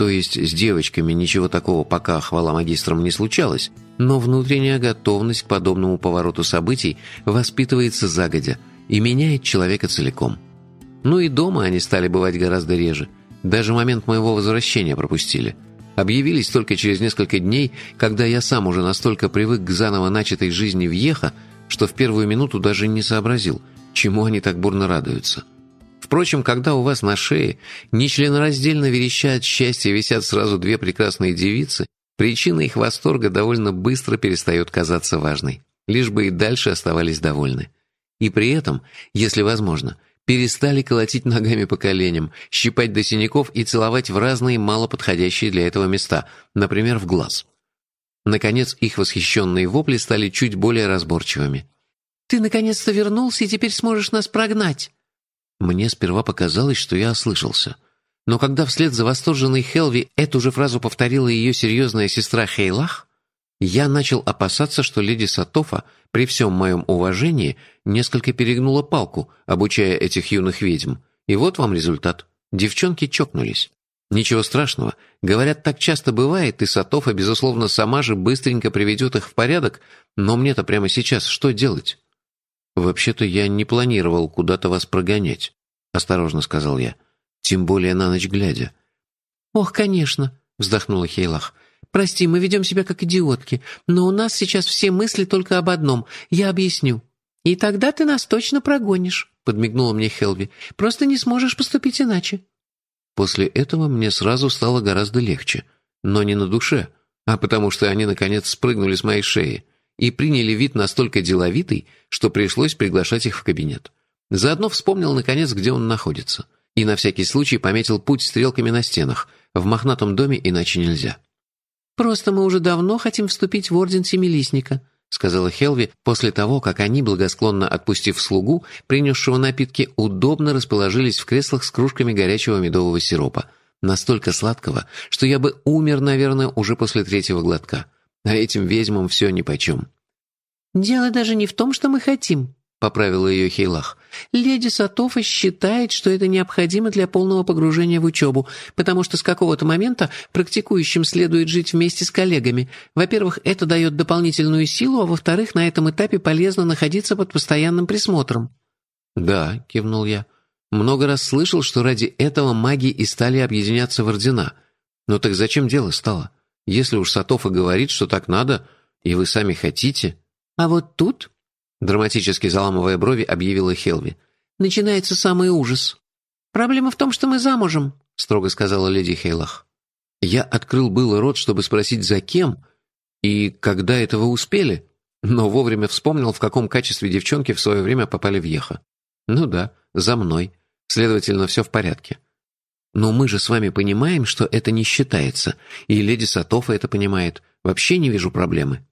То есть с девочками ничего такого пока, хвала магистрам, не случалось, но внутренняя готовность к подобному повороту событий воспитывается загодя и меняет человека целиком. Ну и дома они стали бывать гораздо реже. Даже момент моего возвращения пропустили. Объявились только через несколько дней, когда я сам уже настолько привык к заново начатой жизни в Еха, что в первую минуту даже не сообразил, чему они так бурно радуются. Впрочем, когда у вас на шее нечленораздельно верещат счастье висят сразу две прекрасные девицы, причина их восторга довольно быстро перестает казаться важной, лишь бы и дальше оставались довольны. И при этом, если возможно, перестали колотить ногами по коленям, щипать до синяков и целовать в разные малоподходящие для этого места, например, в глаз. Наконец, их восхищенные вопли стали чуть более разборчивыми. «Ты наконец-то вернулся и теперь сможешь нас прогнать!» Мне сперва показалось, что я ослышался. Но когда вслед за восторженной Хелви эту же фразу повторила ее серьезная сестра Хейлах, я начал опасаться, что леди Сатофа, при всем моем уважении, несколько перегнула палку, обучая этих юных ведьм. И вот вам результат. Девчонки чокнулись. Ничего страшного. Говорят, так часто бывает, и Сатофа, безусловно, сама же быстренько приведет их в порядок, но мне-то прямо сейчас что делать? «Вообще-то я не планировал куда-то вас прогонять», — осторожно сказал я. «Тем более на ночь глядя». «Ох, конечно», — вздохнула Хейлах. «Прости, мы ведем себя как идиотки, но у нас сейчас все мысли только об одном. Я объясню». «И тогда ты нас точно прогонишь», — подмигнула мне Хелви. «Просто не сможешь поступить иначе». После этого мне сразу стало гораздо легче. Но не на душе, а потому что они, наконец, спрыгнули с моей шеи и приняли вид настолько деловитый, что пришлось приглашать их в кабинет. Заодно вспомнил, наконец, где он находится. И на всякий случай пометил путь стрелками на стенах. В мохнатом доме иначе нельзя. «Просто мы уже давно хотим вступить в Орден Семилистника», сказала Хелви после того, как они, благосклонно отпустив слугу, принесшего напитки, удобно расположились в креслах с кружками горячего медового сиропа. Настолько сладкого, что я бы умер, наверное, уже после третьего глотка. А этим ведьмам все нипочем. «Дело даже не в том, что мы хотим», — поправила ее Хейлах. «Леди Сатофа считает, что это необходимо для полного погружения в учебу, потому что с какого-то момента практикующим следует жить вместе с коллегами. Во-первых, это дает дополнительную силу, а во-вторых, на этом этапе полезно находиться под постоянным присмотром». «Да», — кивнул я. «Много раз слышал, что ради этого маги и стали объединяться в ордена. Но так зачем дело стало?» Если уж Сатофа говорит, что так надо, и вы сами хотите...» «А вот тут...» — драматически заламывая брови, объявила Хелви. «Начинается самый ужас. Проблема в том, что мы замужем», — строго сказала леди Хейлах. Я открыл было рот, чтобы спросить, за кем, и когда этого успели, но вовремя вспомнил, в каком качестве девчонки в свое время попали в Еха. Ну да, за мной. Следовательно, все в порядке. Но мы же с вами понимаем, что это не считается, и леди Сатофа это понимает. Вообще не вижу проблемы».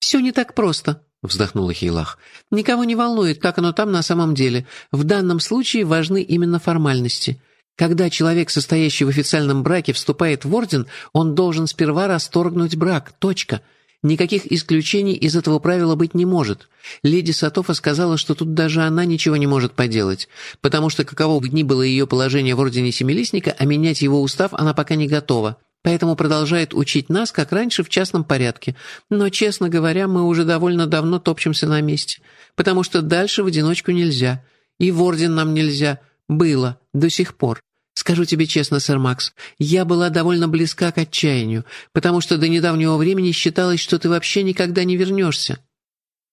«Все не так просто», — вздохнула Хейлах. «Никого не волнует, как оно там на самом деле. В данном случае важны именно формальности. Когда человек, состоящий в официальном браке, вступает в орден, он должен сперва расторгнуть брак. Точка. Никаких исключений из этого правила быть не может. Леди Сатофа сказала, что тут даже она ничего не может поделать, потому что каково бы ни было ее положение в Ордене Семилистника, а менять его устав она пока не готова. Поэтому продолжает учить нас, как раньше, в частном порядке. Но, честно говоря, мы уже довольно давно топчемся на месте, потому что дальше в одиночку нельзя. И в Орден нам нельзя. Было. До сих пор. Скажу тебе честно, сэр Макс, я была довольно близка к отчаянию, потому что до недавнего времени считалось, что ты вообще никогда не вернешься».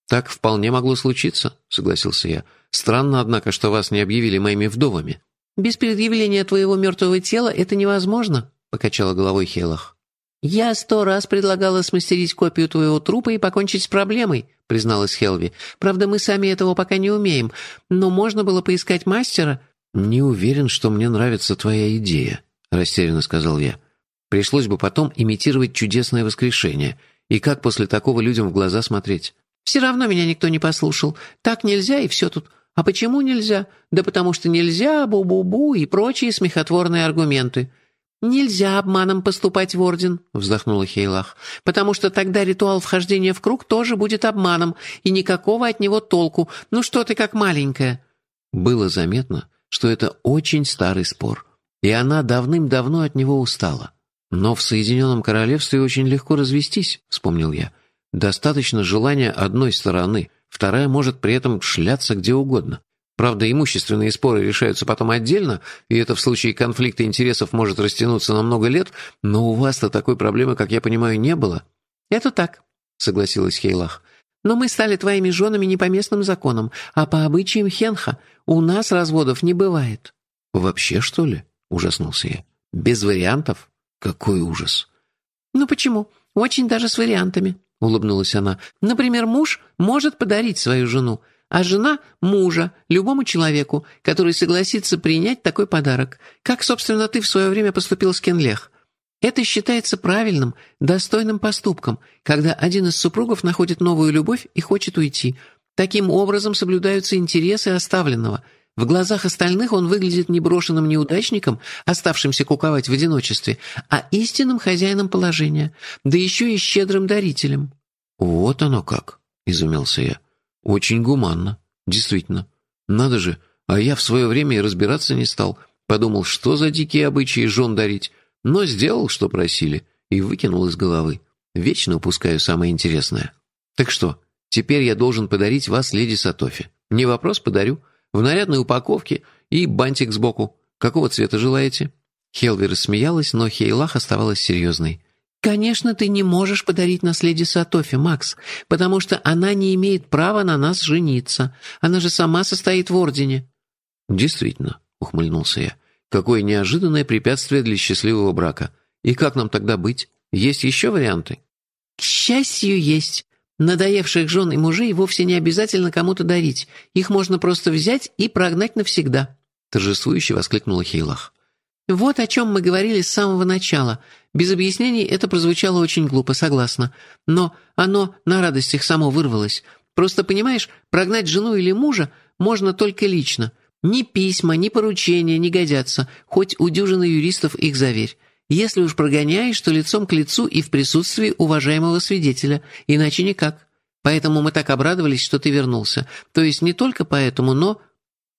«Так вполне могло случиться», — согласился я. «Странно, однако, что вас не объявили моими вдовами». «Без предъявления твоего мертвого тела это невозможно», — покачала головой Хелах. «Я сто раз предлагала смастерить копию твоего трупа и покончить с проблемой», — призналась Хелви. «Правда, мы сами этого пока не умеем, но можно было поискать мастера, «Не уверен, что мне нравится твоя идея», — растерянно сказал я. «Пришлось бы потом имитировать чудесное воскрешение. И как после такого людям в глаза смотреть?» «Все равно меня никто не послушал. Так нельзя, и все тут. А почему нельзя? Да потому что нельзя, бу-бу-бу и прочие смехотворные аргументы». «Нельзя обманом поступать в Орден», — вздохнула Хейлах, «потому что тогда ритуал вхождения в круг тоже будет обманом, и никакого от него толку. Ну что ты как маленькая?» Было заметно, что это очень старый спор, и она давным-давно от него устала. «Но в Соединенном Королевстве очень легко развестись», — вспомнил я. «Достаточно желания одной стороны, вторая может при этом шляться где угодно. Правда, имущественные споры решаются потом отдельно, и это в случае конфликта интересов может растянуться на много лет, но у вас-то такой проблемы, как я понимаю, не было». «Это так», — согласилась Хейлах. «Но мы стали твоими женами не по местным законам, а по обычаям Хенха. У нас разводов не бывает». «Вообще, что ли?» — ужаснулся я. «Без вариантов? Какой ужас!» «Ну почему? Очень даже с вариантами», — улыбнулась она. «Например, муж может подарить свою жену, а жена – мужа, любому человеку, который согласится принять такой подарок. Как, собственно, ты в свое время поступил с Кенлех. Это считается правильным, достойным поступком, когда один из супругов находит новую любовь и хочет уйти. Таким образом соблюдаются интересы оставленного. В глазах остальных он выглядит не брошенным неудачником, оставшимся куковать в одиночестве, а истинным хозяином положения, да еще и щедрым дарителем. «Вот оно как!» – изумился я. «Очень гуманно. Действительно. Надо же, а я в свое время и разбираться не стал. Подумал, что за дикие обычаи жен дарить но сделал, что просили, и выкинул из головы. Вечно упускаю самое интересное. Так что, теперь я должен подарить вас леди Сатофи. Не вопрос, подарю. В нарядной упаковке и бантик сбоку. Какого цвета желаете?» Хелви рассмеялась, но Хейлах оставалась серьезной. «Конечно, ты не можешь подарить нас леди Сатофи, Макс, потому что она не имеет права на нас жениться. Она же сама состоит в ордене». «Действительно», — ухмыльнулся я. Какое неожиданное препятствие для счастливого брака. И как нам тогда быть? Есть еще варианты? К счастью, есть. Надоевших жен и мужей вовсе не обязательно кому-то дарить. Их можно просто взять и прогнать навсегда. Торжествующе воскликнула Хейлах. Вот о чем мы говорили с самого начала. Без объяснений это прозвучало очень глупо, согласна. Но оно на радостях само вырвалось. Просто, понимаешь, прогнать жену или мужа можно только лично – ни письма, ни поручения не годятся, хоть у дюжины юристов их заверь. Если уж прогоняешь, то лицом к лицу и в присутствии уважаемого свидетеля, иначе никак. Поэтому мы так обрадовались, что ты вернулся. То есть не только поэтому, но...»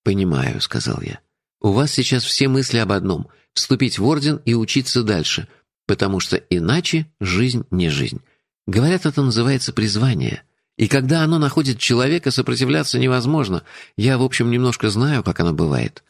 «Понимаю», — сказал я. «У вас сейчас все мысли об одном — вступить в орден и учиться дальше, потому что иначе жизнь не жизнь. Говорят, это называется призвание». И когда оно находит человека, сопротивляться невозможно. Я, в общем, немножко знаю, как оно бывает».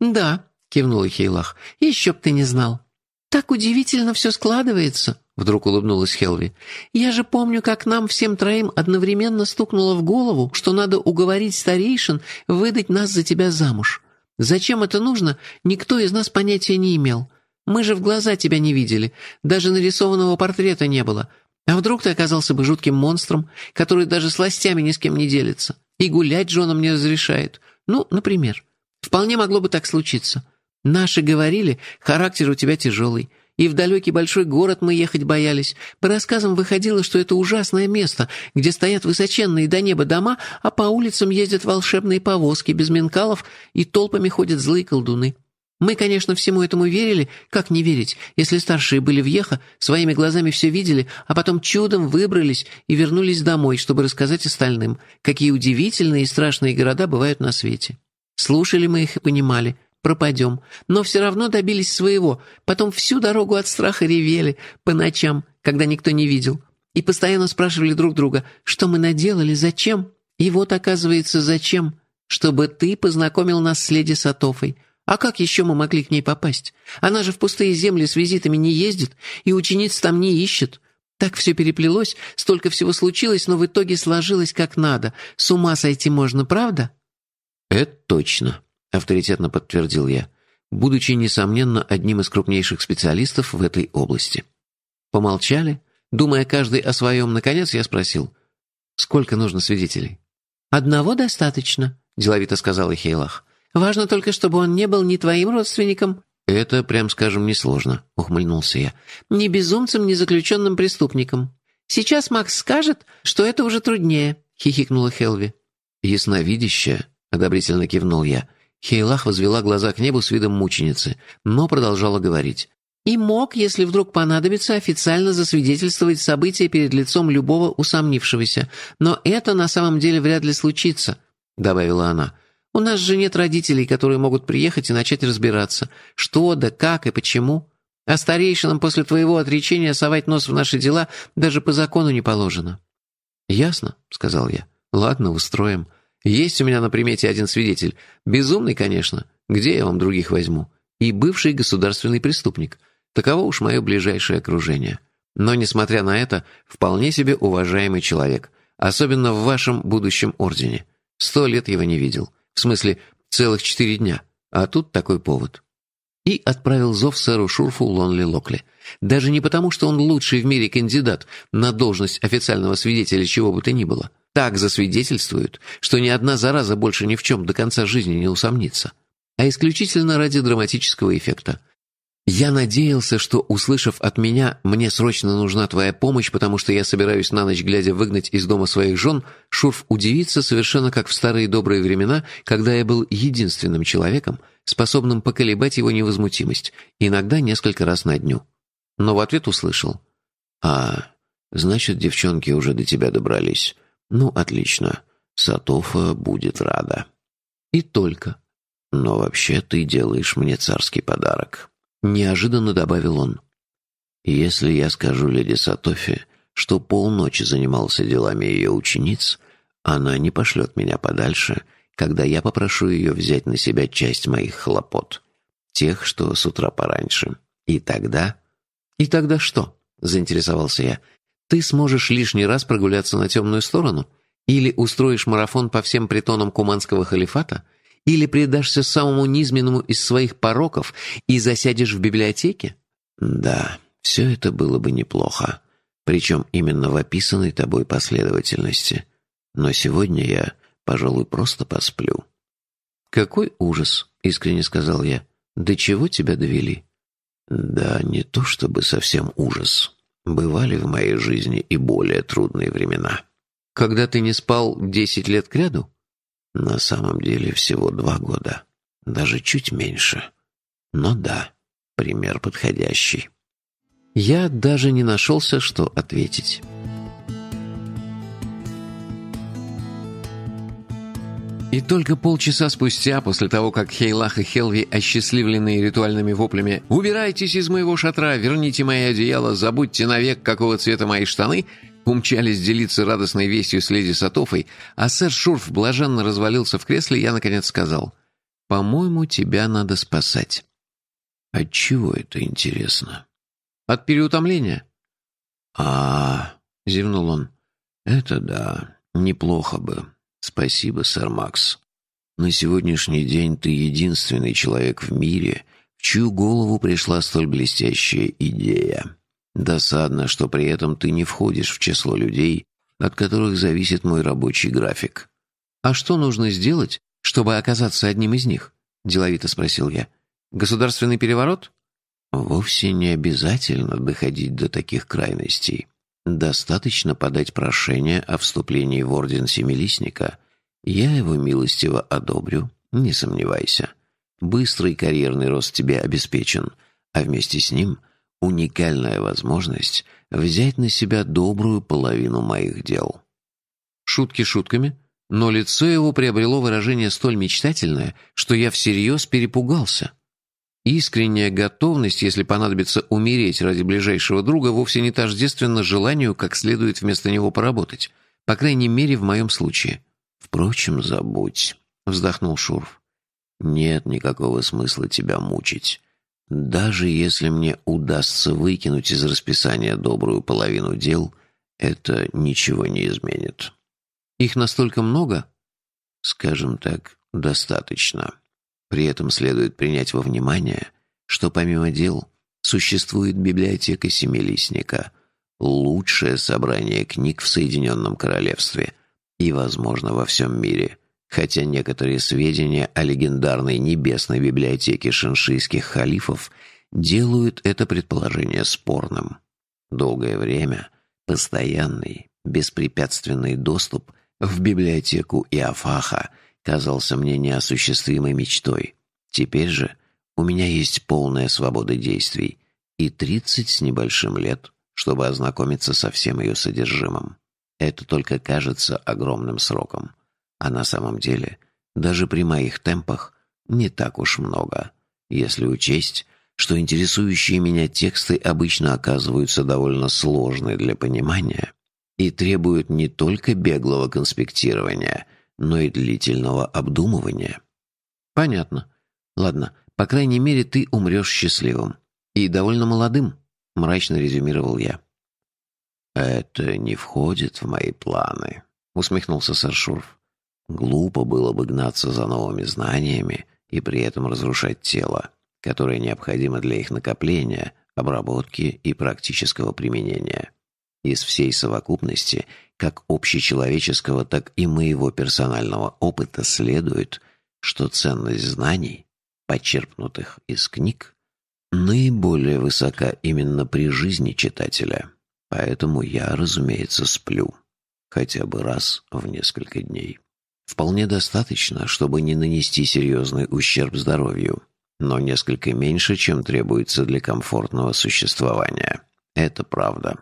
«Да», — кивнула Хейлах, — «еще б ты не знал». «Так удивительно все складывается», — вдруг улыбнулась Хелви. «Я же помню, как нам всем троим одновременно стукнуло в голову, что надо уговорить старейшин выдать нас за тебя замуж. Зачем это нужно, никто из нас понятия не имел. Мы же в глаза тебя не видели, даже нарисованного портрета не было, а вдруг ты оказался бы жутким монстром, который даже сластями ни с кем не делится, и гулять женам не разрешает? Ну, например. Вполне могло бы так случиться. Наши говорили, характер у тебя тяжелый, и в далекий большой город мы ехать боялись. По рассказам выходило, что это ужасное место, где стоят высоченные до неба дома, а по улицам ездят волшебные повозки без менкалов и толпами ходят злые колдуны. Мы, конечно, всему этому верили, как не верить, если старшие были в Ехо, своими глазами все видели, а потом чудом выбрались и вернулись домой, чтобы рассказать остальным, какие удивительные и страшные города бывают на свете. Слушали мы их и понимали, пропадем, но все равно добились своего, потом всю дорогу от страха ревели по ночам, когда никто не видел, и постоянно спрашивали друг друга, что мы наделали, зачем? И вот, оказывается, зачем? Чтобы ты познакомил нас с леди Сатофой, а как еще мы могли к ней попасть? Она же в пустые земли с визитами не ездит и учениц там не ищет. Так все переплелось, столько всего случилось, но в итоге сложилось как надо. С ума сойти можно, правда?» «Это точно», — авторитетно подтвердил я, будучи, несомненно, одним из крупнейших специалистов в этой области. Помолчали, думая каждый о своем, наконец я спросил, «Сколько нужно свидетелей?» «Одного достаточно», — деловито сказала Хейлах. Важно только, чтобы он не был ни твоим родственником». «Это, прям скажем, несложно», — ухмыльнулся я. «Ни безумцем, ни заключенным преступником. Сейчас Макс скажет, что это уже труднее», — хихикнула Хелви. «Ясновидящая», — одобрительно кивнул я. Хейлах возвела глаза к небу с видом мученицы, но продолжала говорить. «И мог, если вдруг понадобится, официально засвидетельствовать события перед лицом любого усомнившегося. Но это на самом деле вряд ли случится», — добавила она. У нас же нет родителей, которые могут приехать и начать разбираться, что да как и почему. А старейшинам после твоего отречения совать нос в наши дела даже по закону не положено». «Ясно», — сказал я. «Ладно, устроим. Есть у меня на примете один свидетель. Безумный, конечно. Где я вам других возьму? И бывший государственный преступник. Таково уж мое ближайшее окружение. Но, несмотря на это, вполне себе уважаемый человек. Особенно в вашем будущем ордене. Сто лет его не видел. В смысле, целых четыре дня. А тут такой повод. И отправил зов сэру Шурфу Лонли Локли. Даже не потому, что он лучший в мире кандидат на должность официального свидетеля чего бы то ни было. Так засвидетельствуют, что ни одна зараза больше ни в чем до конца жизни не усомнится. А исключительно ради драматического эффекта. Я надеялся, что, услышав от меня «мне срочно нужна твоя помощь, потому что я собираюсь на ночь глядя выгнать из дома своих жен», Шурф удивится совершенно как в старые добрые времена, когда я был единственным человеком, способным поколебать его невозмутимость, иногда несколько раз на дню. Но в ответ услышал «А, значит, девчонки уже до тебя добрались. Ну, отлично. Сатофа будет рада». И только. «Но вообще ты делаешь мне царский подарок». Неожиданно добавил он. «Если я скажу леди Сатофи, что полночи занимался делами ее учениц, она не пошлет меня подальше, когда я попрошу ее взять на себя часть моих хлопот, тех, что с утра пораньше. И тогда...» «И тогда что?» — заинтересовался я. «Ты сможешь лишний раз прогуляться на темную сторону? Или устроишь марафон по всем притонам Куманского халифата?» Или предашься самому низменному из своих пороков и засядешь в библиотеке? Да, все это было бы неплохо. Причем именно в описанной тобой последовательности. Но сегодня я, пожалуй, просто посплю. «Какой ужас!» — искренне сказал я. «До чего тебя довели?» «Да не то чтобы совсем ужас. Бывали в моей жизни и более трудные времена». «Когда ты не спал десять лет кряду?» На самом деле всего два года. Даже чуть меньше. Но да, пример подходящий. Я даже не нашелся, что ответить. И только полчаса спустя, после того, как Хейлах и Хелви, осчастливленные ритуальными воплями «Убирайтесь из моего шатра, верните мои одеяла, забудьте навек, какого цвета мои штаны», умчались делиться радостной вестью с леди Сатофой, а сэр Шурф блаженно развалился в кресле, я, наконец, сказал, «По-моему, тебя надо спасать». «От чего это интересно?» «От переутомления». «А, — зевнул он, — это да, неплохо бы. Спасибо, сэр Макс. На сегодняшний день ты единственный человек в мире, в чью голову пришла столь блестящая идея». Досадно, что при этом ты не входишь в число людей, от которых зависит мой рабочий график. А что нужно сделать, чтобы оказаться одним из них? Деловито спросил я. Государственный переворот? Вовсе не обязательно доходить до таких крайностей. Достаточно подать прошение о вступлении в Орден Семилистника. Я его милостиво одобрю, не сомневайся. Быстрый карьерный рост тебе обеспечен, а вместе с ним уникальная возможность взять на себя добрую половину моих дел. Шутки шутками, но лицо его приобрело выражение столь мечтательное, что я всерьез перепугался. Искренняя готовность, если понадобится умереть ради ближайшего друга, вовсе не тождественна желанию как следует вместо него поработать. По крайней мере, в моем случае. «Впрочем, забудь», — вздохнул Шурф. «Нет никакого смысла тебя мучить. Даже если мне удастся выкинуть из расписания добрую половину дел, это ничего не изменит. Их настолько много? Скажем так, достаточно. При этом следует принять во внимание, что помимо дел существует библиотека Семилистника, лучшее собрание книг в Соединенном Королевстве и, возможно, во всем мире – хотя некоторые сведения о легендарной небесной библиотеке шиншийских халифов делают это предположение спорным. Долгое время постоянный, беспрепятственный доступ в библиотеку Иофаха казался мне неосуществимой мечтой. Теперь же у меня есть полная свобода действий и тридцать с небольшим лет, чтобы ознакомиться со всем ее содержимым. Это только кажется огромным сроком. А на самом деле, даже при моих темпах, не так уж много, если учесть, что интересующие меня тексты обычно оказываются довольно сложны для понимания и требуют не только беглого конспектирования, но и длительного обдумывания. Понятно. Ладно, по крайней мере, ты умрешь счастливым. И довольно молодым, мрачно резюмировал я. «Это не входит в мои планы», — усмехнулся сэр Шурф. «Глупо было бы гнаться за новыми знаниями и при этом разрушать тело, которое необходимо для их накопления, обработки и практического применения. Из всей совокупности, как общечеловеческого, так и моего персонального опыта следует, что ценность знаний, почерпнутых из книг, наиболее высока именно при жизни читателя. Поэтому я, разумеется, сплю. Хотя бы раз в несколько дней. Вполне достаточно, чтобы не нанести серьезный ущерб здоровью, но несколько меньше, чем требуется для комфортного существования. Это правда.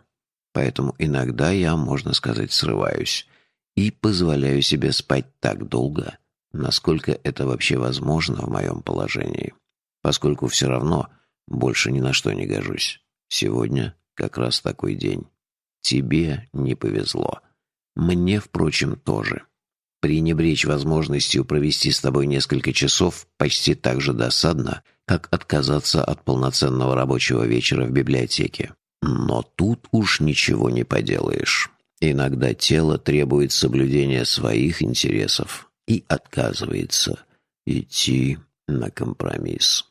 Поэтому иногда я, можно сказать, срываюсь и позволяю себе спать так долго, насколько это вообще возможно в моем положении, поскольку все равно больше ни на что не гожусь. Сегодня как раз такой день. Тебе не повезло. Мне, впрочем, тоже. Пренебречь возможностью провести с тобой несколько часов почти так же досадно, как отказаться от полноценного рабочего вечера в библиотеке. Но тут уж ничего не поделаешь. Иногда тело требует соблюдения своих интересов и отказывается идти на компромисс.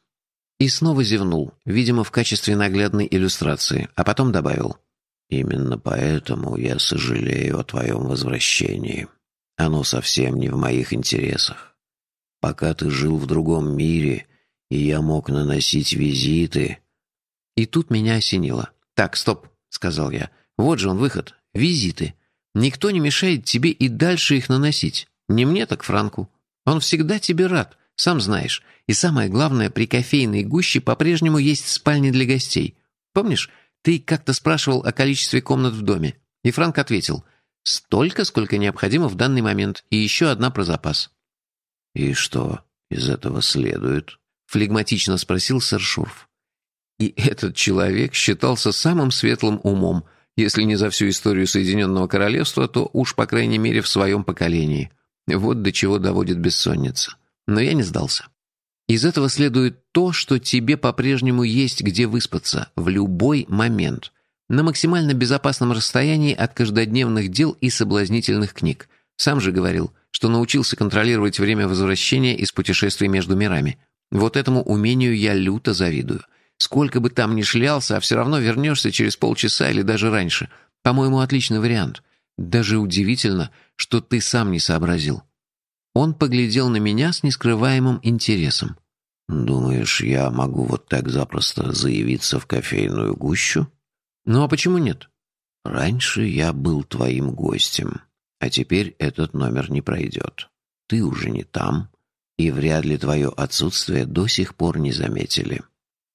И снова зевнул, видимо, в качестве наглядной иллюстрации, а потом добавил. «Именно поэтому я сожалею о твоем возвращении». Оно совсем не в моих интересах. Пока ты жил в другом мире, и я мог наносить визиты...» И тут меня осенило. «Так, стоп», — сказал я. «Вот же он выход. Визиты. Никто не мешает тебе и дальше их наносить. Не мне, так Франку. Он всегда тебе рад, сам знаешь. И самое главное, при кофейной гуще по-прежнему есть спальни для гостей. Помнишь, ты как-то спрашивал о количестве комнат в доме? И Франк ответил, Столько, сколько необходимо в данный момент, и еще одна про запас. «И что из этого следует?» — флегматично спросил сэр Шурф. И этот человек считался самым светлым умом, если не за всю историю Соединенного Королевства, то уж, по крайней мере, в своем поколении. Вот до чего доводит бессонница. Но я не сдался. Из этого следует то, что тебе по-прежнему есть где выспаться в любой момент — на максимально безопасном расстоянии от каждодневных дел и соблазнительных книг. Сам же говорил, что научился контролировать время возвращения из путешествий между мирами. Вот этому умению я люто завидую. Сколько бы там ни шлялся, а все равно вернешься через полчаса или даже раньше. По-моему, отличный вариант. Даже удивительно, что ты сам не сообразил. Он поглядел на меня с нескрываемым интересом. «Думаешь, я могу вот так запросто заявиться в кофейную гущу?» Ну а почему нет? Раньше я был твоим гостем, а теперь этот номер не пройдет. Ты уже не там, и вряд ли твое отсутствие до сих пор не заметили.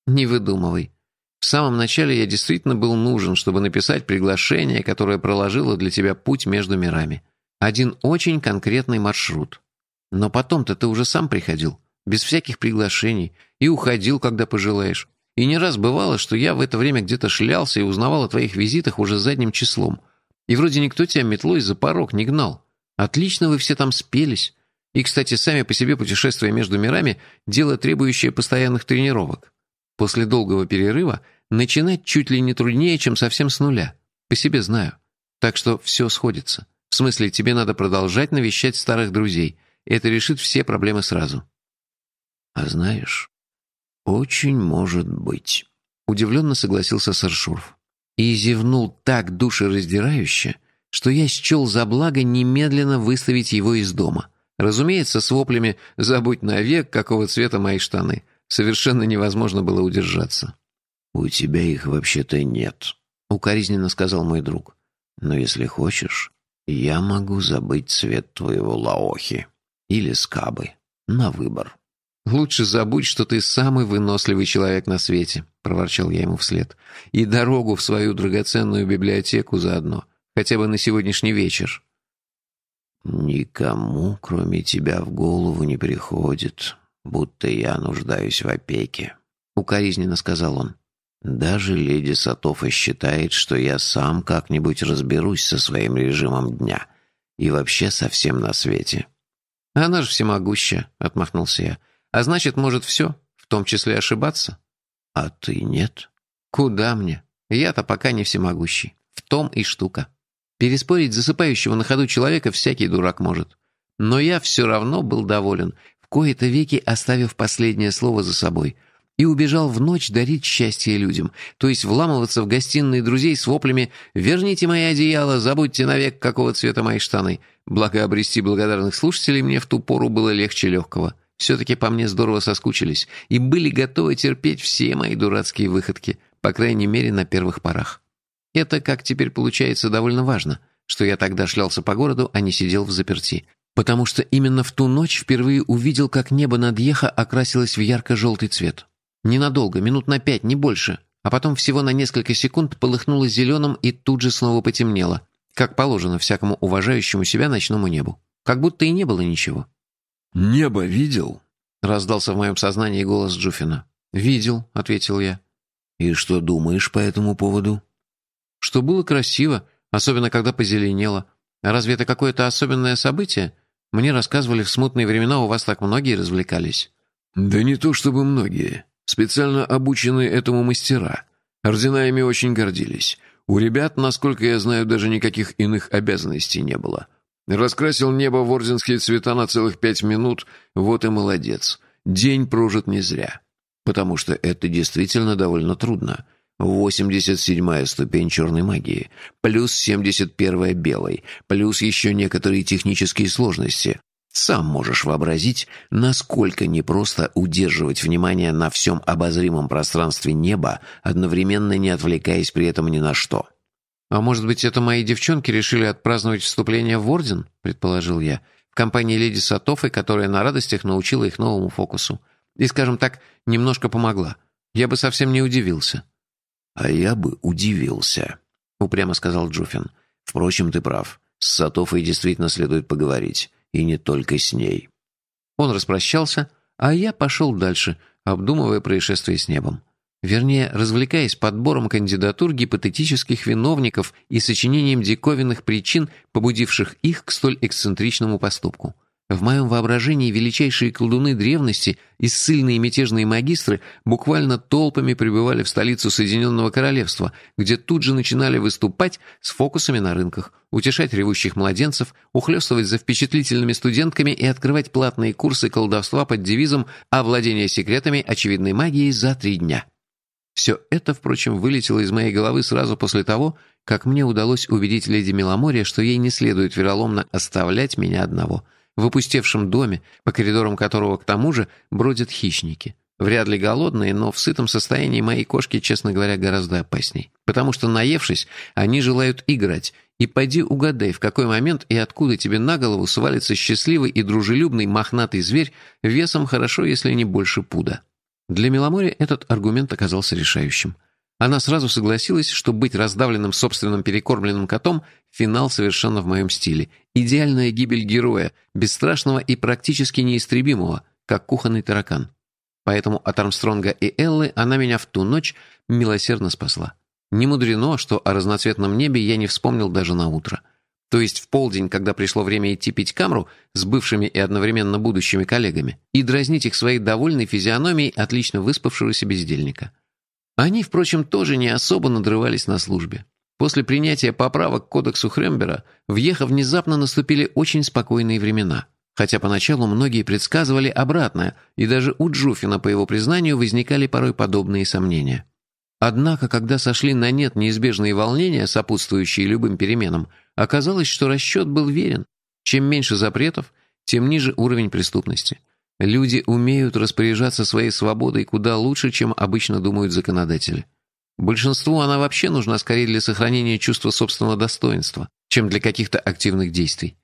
Не выдумывай. В самом начале я действительно был нужен, чтобы написать приглашение, которое проложило для тебя путь между мирами. Один очень конкретный маршрут. Но потом-то ты уже сам приходил, без всяких приглашений, и уходил, когда пожелаешь. И не раз бывало, что я в это время где-то шлялся и узнавал о твоих визитах уже задним числом. И вроде никто тебя метлой за порог не гнал. Отлично вы все там спелись. И, кстати, сами по себе путешествия между мирами – дело, требующее постоянных тренировок. После долгого перерыва начинать чуть ли не труднее, чем совсем с нуля. По себе знаю. Так что все сходится. В смысле, тебе надо продолжать навещать старых друзей. Это решит все проблемы сразу. А знаешь, «Очень может быть», — удивленно согласился Саршурф. И зевнул так душераздирающе, что я счел за благо немедленно выставить его из дома. Разумеется, с воплями «забудь навек, какого цвета мои штаны». Совершенно невозможно было удержаться. «У тебя их вообще-то нет», — укоризненно сказал мой друг. «Но если хочешь, я могу забыть цвет твоего лаохи или скабы на выбор». «Лучше забудь, что ты самый выносливый человек на свете», — проворчал я ему вслед. «И дорогу в свою драгоценную библиотеку заодно, хотя бы на сегодняшний вечер». «Никому, кроме тебя, в голову не приходит, будто я нуждаюсь в опеке», — укоризненно сказал он. «Даже леди Сатофа считает, что я сам как-нибудь разберусь со своим режимом дня и вообще со всем на свете». «Она же всемогущая», — отмахнулся я. «А значит, может все, в том числе ошибаться?» «А ты нет?» «Куда мне? Я-то пока не всемогущий. В том и штука. Переспорить засыпающего на ходу человека всякий дурак может. Но я все равно был доволен, в кои-то веки оставив последнее слово за собой, и убежал в ночь дарить счастье людям, то есть вламываться в гостиные друзей с воплями «Верните мои одеяло, забудьте навек, какого цвета мои штаны». Благо обрести благодарных слушателей мне в ту пору было легче легкого. Все-таки по мне здорово соскучились и были готовы терпеть все мои дурацкие выходки, по крайней мере, на первых порах. Это, как теперь получается, довольно важно, что я тогда шлялся по городу, а не сидел в заперти. Потому что именно в ту ночь впервые увидел, как небо над Еха окрасилось в ярко-желтый цвет. Ненадолго, минут на пять, не больше, а потом всего на несколько секунд полыхнуло зеленым и тут же снова потемнело, как положено всякому уважающему себя ночному небу. Как будто и не было ничего. «Небо видел?» — раздался в моем сознании голос Джуфина. «Видел», — ответил я. «И что думаешь по этому поводу?» «Что было красиво, особенно когда позеленело. Разве это какое-то особенное событие? Мне рассказывали, в смутные времена у вас так многие развлекались». «Да не то чтобы многие. Специально обученные этому мастера. Ордена ими очень гордились. У ребят, насколько я знаю, даже никаких иных обязанностей не было. Раскрасил небо в орденские цвета на целых пять минут, вот и молодец. День прожит не зря. Потому что это действительно довольно трудно. 87-я ступень черной магии, плюс 71-я белой, плюс еще некоторые технические сложности. Сам можешь вообразить, насколько непросто удерживать внимание на всем обозримом пространстве неба, одновременно не отвлекаясь при этом ни на что. «А может быть, это мои девчонки решили отпраздновать вступление в Орден?» — предположил я. «В компании леди Сатофы, которая на радостях научила их новому фокусу. И, скажем так, немножко помогла. Я бы совсем не удивился». «А я бы удивился», — упрямо сказал Джуфин. «Впрочем, ты прав. С Сатофой действительно следует поговорить. И не только с ней». Он распрощался, а я пошел дальше, обдумывая происшествие с небом. Вернее, развлекаясь подбором кандидатур гипотетических виновников и сочинением диковинных причин, побудивших их к столь эксцентричному поступку. В моем воображении величайшие колдуны древности и ссыльные мятежные магистры буквально толпами прибывали в столицу Соединенного Королевства, где тут же начинали выступать с фокусами на рынках, утешать ревущих младенцев, ухлёстывать за впечатлительными студентками и открывать платные курсы колдовства под девизом «Овладение секретами очевидной магии за три дня». Все это, впрочем, вылетело из моей головы сразу после того, как мне удалось убедить леди Меломорья, что ей не следует вероломно оставлять меня одного, в опустевшем доме, по коридорам которого, к тому же, бродят хищники. Вряд ли голодные, но в сытом состоянии мои кошки, честно говоря, гораздо опасней. Потому что, наевшись, они желают играть. И пойди угадай, в какой момент и откуда тебе на голову свалится счастливый и дружелюбный мохнатый зверь весом хорошо, если не больше пуда. Для Меломори этот аргумент оказался решающим. Она сразу согласилась, что быть раздавленным собственным перекормленным котом – финал совершенно в моем стиле. Идеальная гибель героя, бесстрашного и практически неистребимого, как кухонный таракан. Поэтому от Армстронга и Эллы она меня в ту ночь милосердно спасла. Не мудрено, что о разноцветном небе я не вспомнил даже на утро. То есть в полдень, когда пришло время идти пить камру с бывшими и одновременно будущими коллегами и дразнить их своей довольной физиономией отлично выспавшегося бездельника. Они, впрочем, тоже не особо надрывались на службе. После принятия поправок к кодексу Хрембера в Ехо внезапно наступили очень спокойные времена. Хотя поначалу многие предсказывали обратное, и даже у Джуфина, по его признанию, возникали порой подобные сомнения. Однако, когда сошли на нет неизбежные волнения, сопутствующие любым переменам, оказалось, что расчет был верен. Чем меньше запретов, тем ниже уровень преступности. Люди умеют распоряжаться своей свободой куда лучше, чем обычно думают законодатели. Большинству она вообще нужна скорее для сохранения чувства собственного достоинства, чем для каких-то активных действий.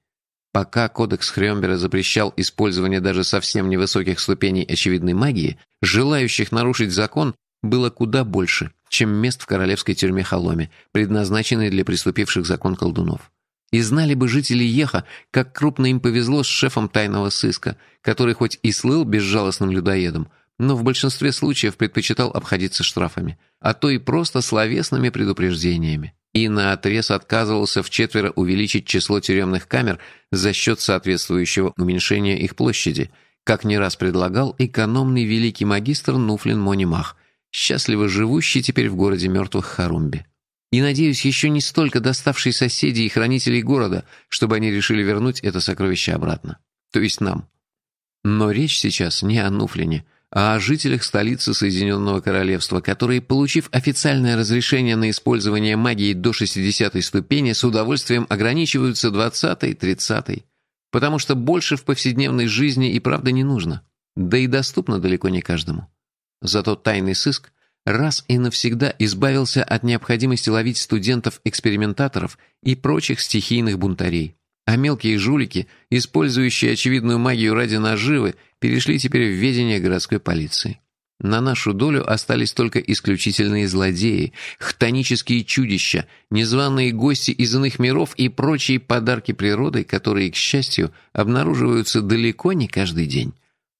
Пока кодекс Хрёмбера запрещал использование даже совсем невысоких ступеней очевидной магии, желающих нарушить закон было куда больше, чем мест в королевской тюрьме Холоме, предназначенной для приступивших закон колдунов. И знали бы жители Еха, как крупно им повезло с шефом тайного сыска, который хоть и слыл безжалостным людоедом, но в большинстве случаев предпочитал обходиться штрафами, а то и просто словесными предупреждениями. И наотрез отказывался в четверо увеличить число тюремных камер за счет соответствующего уменьшения их площади, как не раз предлагал экономный великий магистр Нуфлин Монимах, счастливо живущий теперь в городе мертвых Харумби. И, надеюсь, еще не столько доставший соседей и хранителей города, чтобы они решили вернуть это сокровище обратно. То есть нам. Но речь сейчас не о Нуфлине, а о жителях столицы Соединенного Королевства, которые, получив официальное разрешение на использование магии до 60-й ступени, с удовольствием ограничиваются 20-й, 30-й. Потому что больше в повседневной жизни и правда не нужно. Да и доступно далеко не каждому. Зато тайный сыск раз и навсегда избавился от необходимости ловить студентов-экспериментаторов и прочих стихийных бунтарей. А мелкие жулики, использующие очевидную магию ради наживы, перешли теперь в ведение городской полиции. На нашу долю остались только исключительные злодеи, хтонические чудища, незваные гости из иных миров и прочие подарки природы, которые, к счастью, обнаруживаются далеко не каждый день.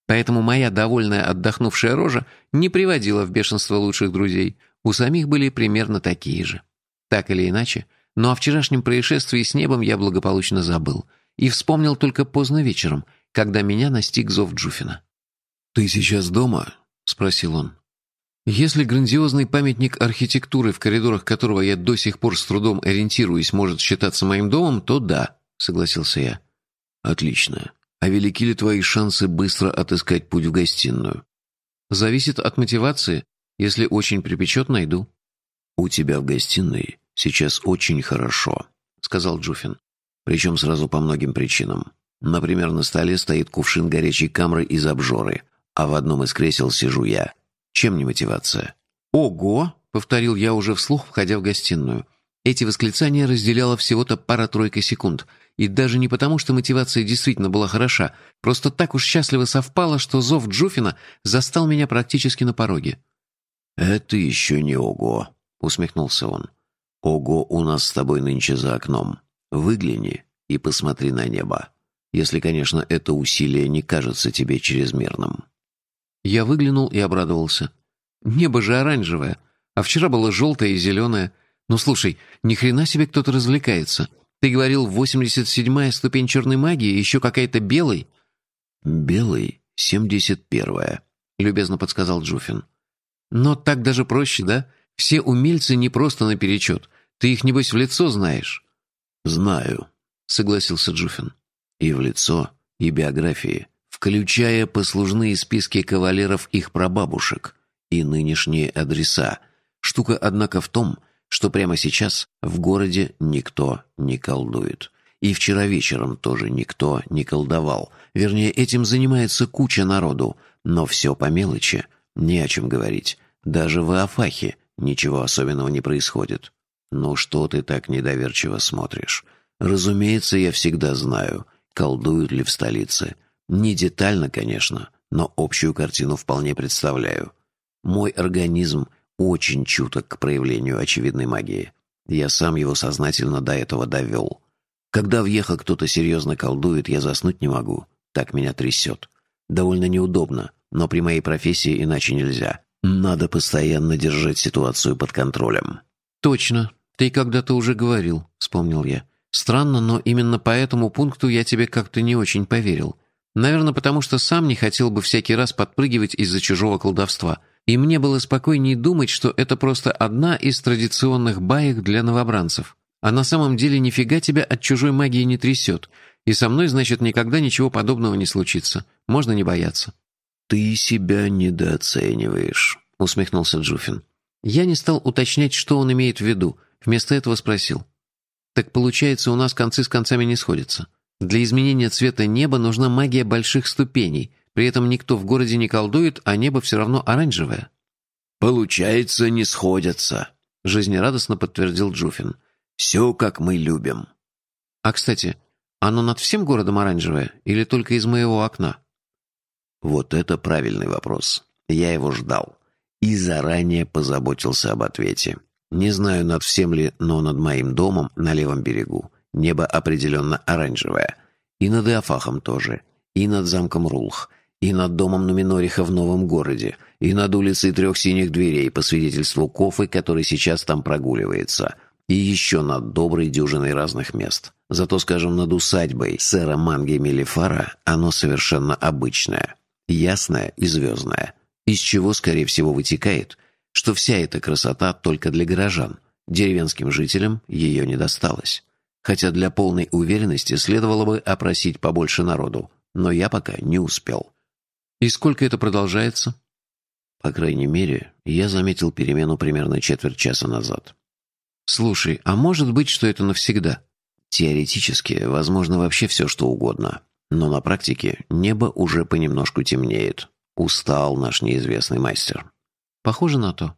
Поэтому моя довольная отдохнувшая рожа не приводила в бешенство лучших друзей. У самих были примерно такие же. Так или иначе, но о вчерашнем происшествии с небом я благополучно забыл. И вспомнил только поздно вечером, когда меня настиг зов Джуфина. «Ты сейчас дома?» — спросил он. «Если грандиозный памятник архитектуры, в коридорах которого я до сих пор с трудом ориентируюсь, может считаться моим домом, то да», — согласился я. «Отлично. А велики ли твои шансы быстро отыскать путь в гостиную?» «Зависит от мотивации. Если очень припечет, найду». «У тебя в гостиной сейчас очень хорошо», — сказал Джуфин. «Причем сразу по многим причинам. Например, на столе стоит кувшин горячей камры из обжоры, а в одном из кресел сижу я. Чем не мотивация?» «Ого!» — повторил я уже вслух, входя в гостиную. Эти восклицания разделяло всего-то пара-тройка секунд. И даже не потому, что мотивация действительно была хороша. Просто так уж счастливо совпало, что зов Джуфина застал меня практически на пороге. «Это еще не ого», — усмехнулся он. «Ого у нас с тобой нынче за окном. Выгляни и посмотри на небо. Если, конечно, это усилие не кажется тебе чрезмерным». Я выглянул и обрадовался. Небо же оранжевое, а вчера было желтое и зеленое. Ну, слушай, ни хрена себе кто-то развлекается. Ты говорил, 87-я ступень черной магии, еще какая-то белый? Белый, 71-я, любезно подсказал Джуфин. Но так даже проще, да? Все умельцы не просто наперечет. Ты их, небось, в лицо знаешь. Знаю, согласился Джуфин. И в лицо, и биографии, включая послужные списки кавалеров их прабабушек и нынешние адреса. Штука, однако, в том, что прямо сейчас в городе никто не колдует. И вчера вечером тоже никто не колдовал. Вернее, этим занимается куча народу, но все по мелочи, не о чем говорить. Даже в Афахе ничего особенного не происходит. Ну что ты так недоверчиво смотришь? Разумеется, я всегда знаю, колдуют ли в столице. Не детально, конечно, но общую картину вполне представляю. Мой организм очень чуток к проявлению очевидной магии. Я сам его сознательно до этого довел. Когда въехал кто-то серьезно колдует, я заснуть не могу. Так меня трясет. Довольно неудобно, но при моей профессии иначе нельзя. Надо постоянно держать ситуацию под контролем. «Точно. Ты когда-то уже говорил», — вспомнил я. «Странно, но именно по этому пункту я тебе как-то не очень поверил. Наверное, потому что сам не хотел бы всякий раз подпрыгивать из-за чужого колдовства и мне было спокойнее думать, что это просто одна из традиционных баек для новобранцев. А на самом деле нифига тебя от чужой магии не трясет, и со мной, значит, никогда ничего подобного не случится. Можно не бояться». «Ты себя недооцениваешь», — усмехнулся Джуфин. Я не стал уточнять, что он имеет в виду, вместо этого спросил. «Так получается, у нас концы с концами не сходятся. Для изменения цвета неба нужна магия больших ступеней — при этом никто в городе не колдует, а небо все равно оранжевое. «Получается, не сходятся», — жизнерадостно подтвердил Джуфин. «Все, как мы любим». «А, кстати, оно над всем городом оранжевое или только из моего окна?» Вот это правильный вопрос. Я его ждал. И заранее позаботился об ответе. Не знаю, над всем ли, но над моим домом на левом берегу небо определенно оранжевое. И над Иофахом тоже. И над замком Рулх и над домом Нуминориха в новом городе, и над улицей трех синих дверей, по свидетельству Кофы, который сейчас там прогуливается, и еще над доброй дюжиной разных мест. Зато, скажем, над усадьбой сэра Манги Мелифара оно совершенно обычное, ясное и звездное, из чего, скорее всего, вытекает, что вся эта красота только для горожан, деревенским жителям ее не досталось. Хотя для полной уверенности следовало бы опросить побольше народу, но я пока не успел. «И сколько это продолжается?» По крайней мере, я заметил перемену примерно четверть часа назад. «Слушай, а может быть, что это навсегда?» Теоретически, возможно вообще все, что угодно. Но на практике небо уже понемножку темнеет. Устал наш неизвестный мастер. Похоже на то.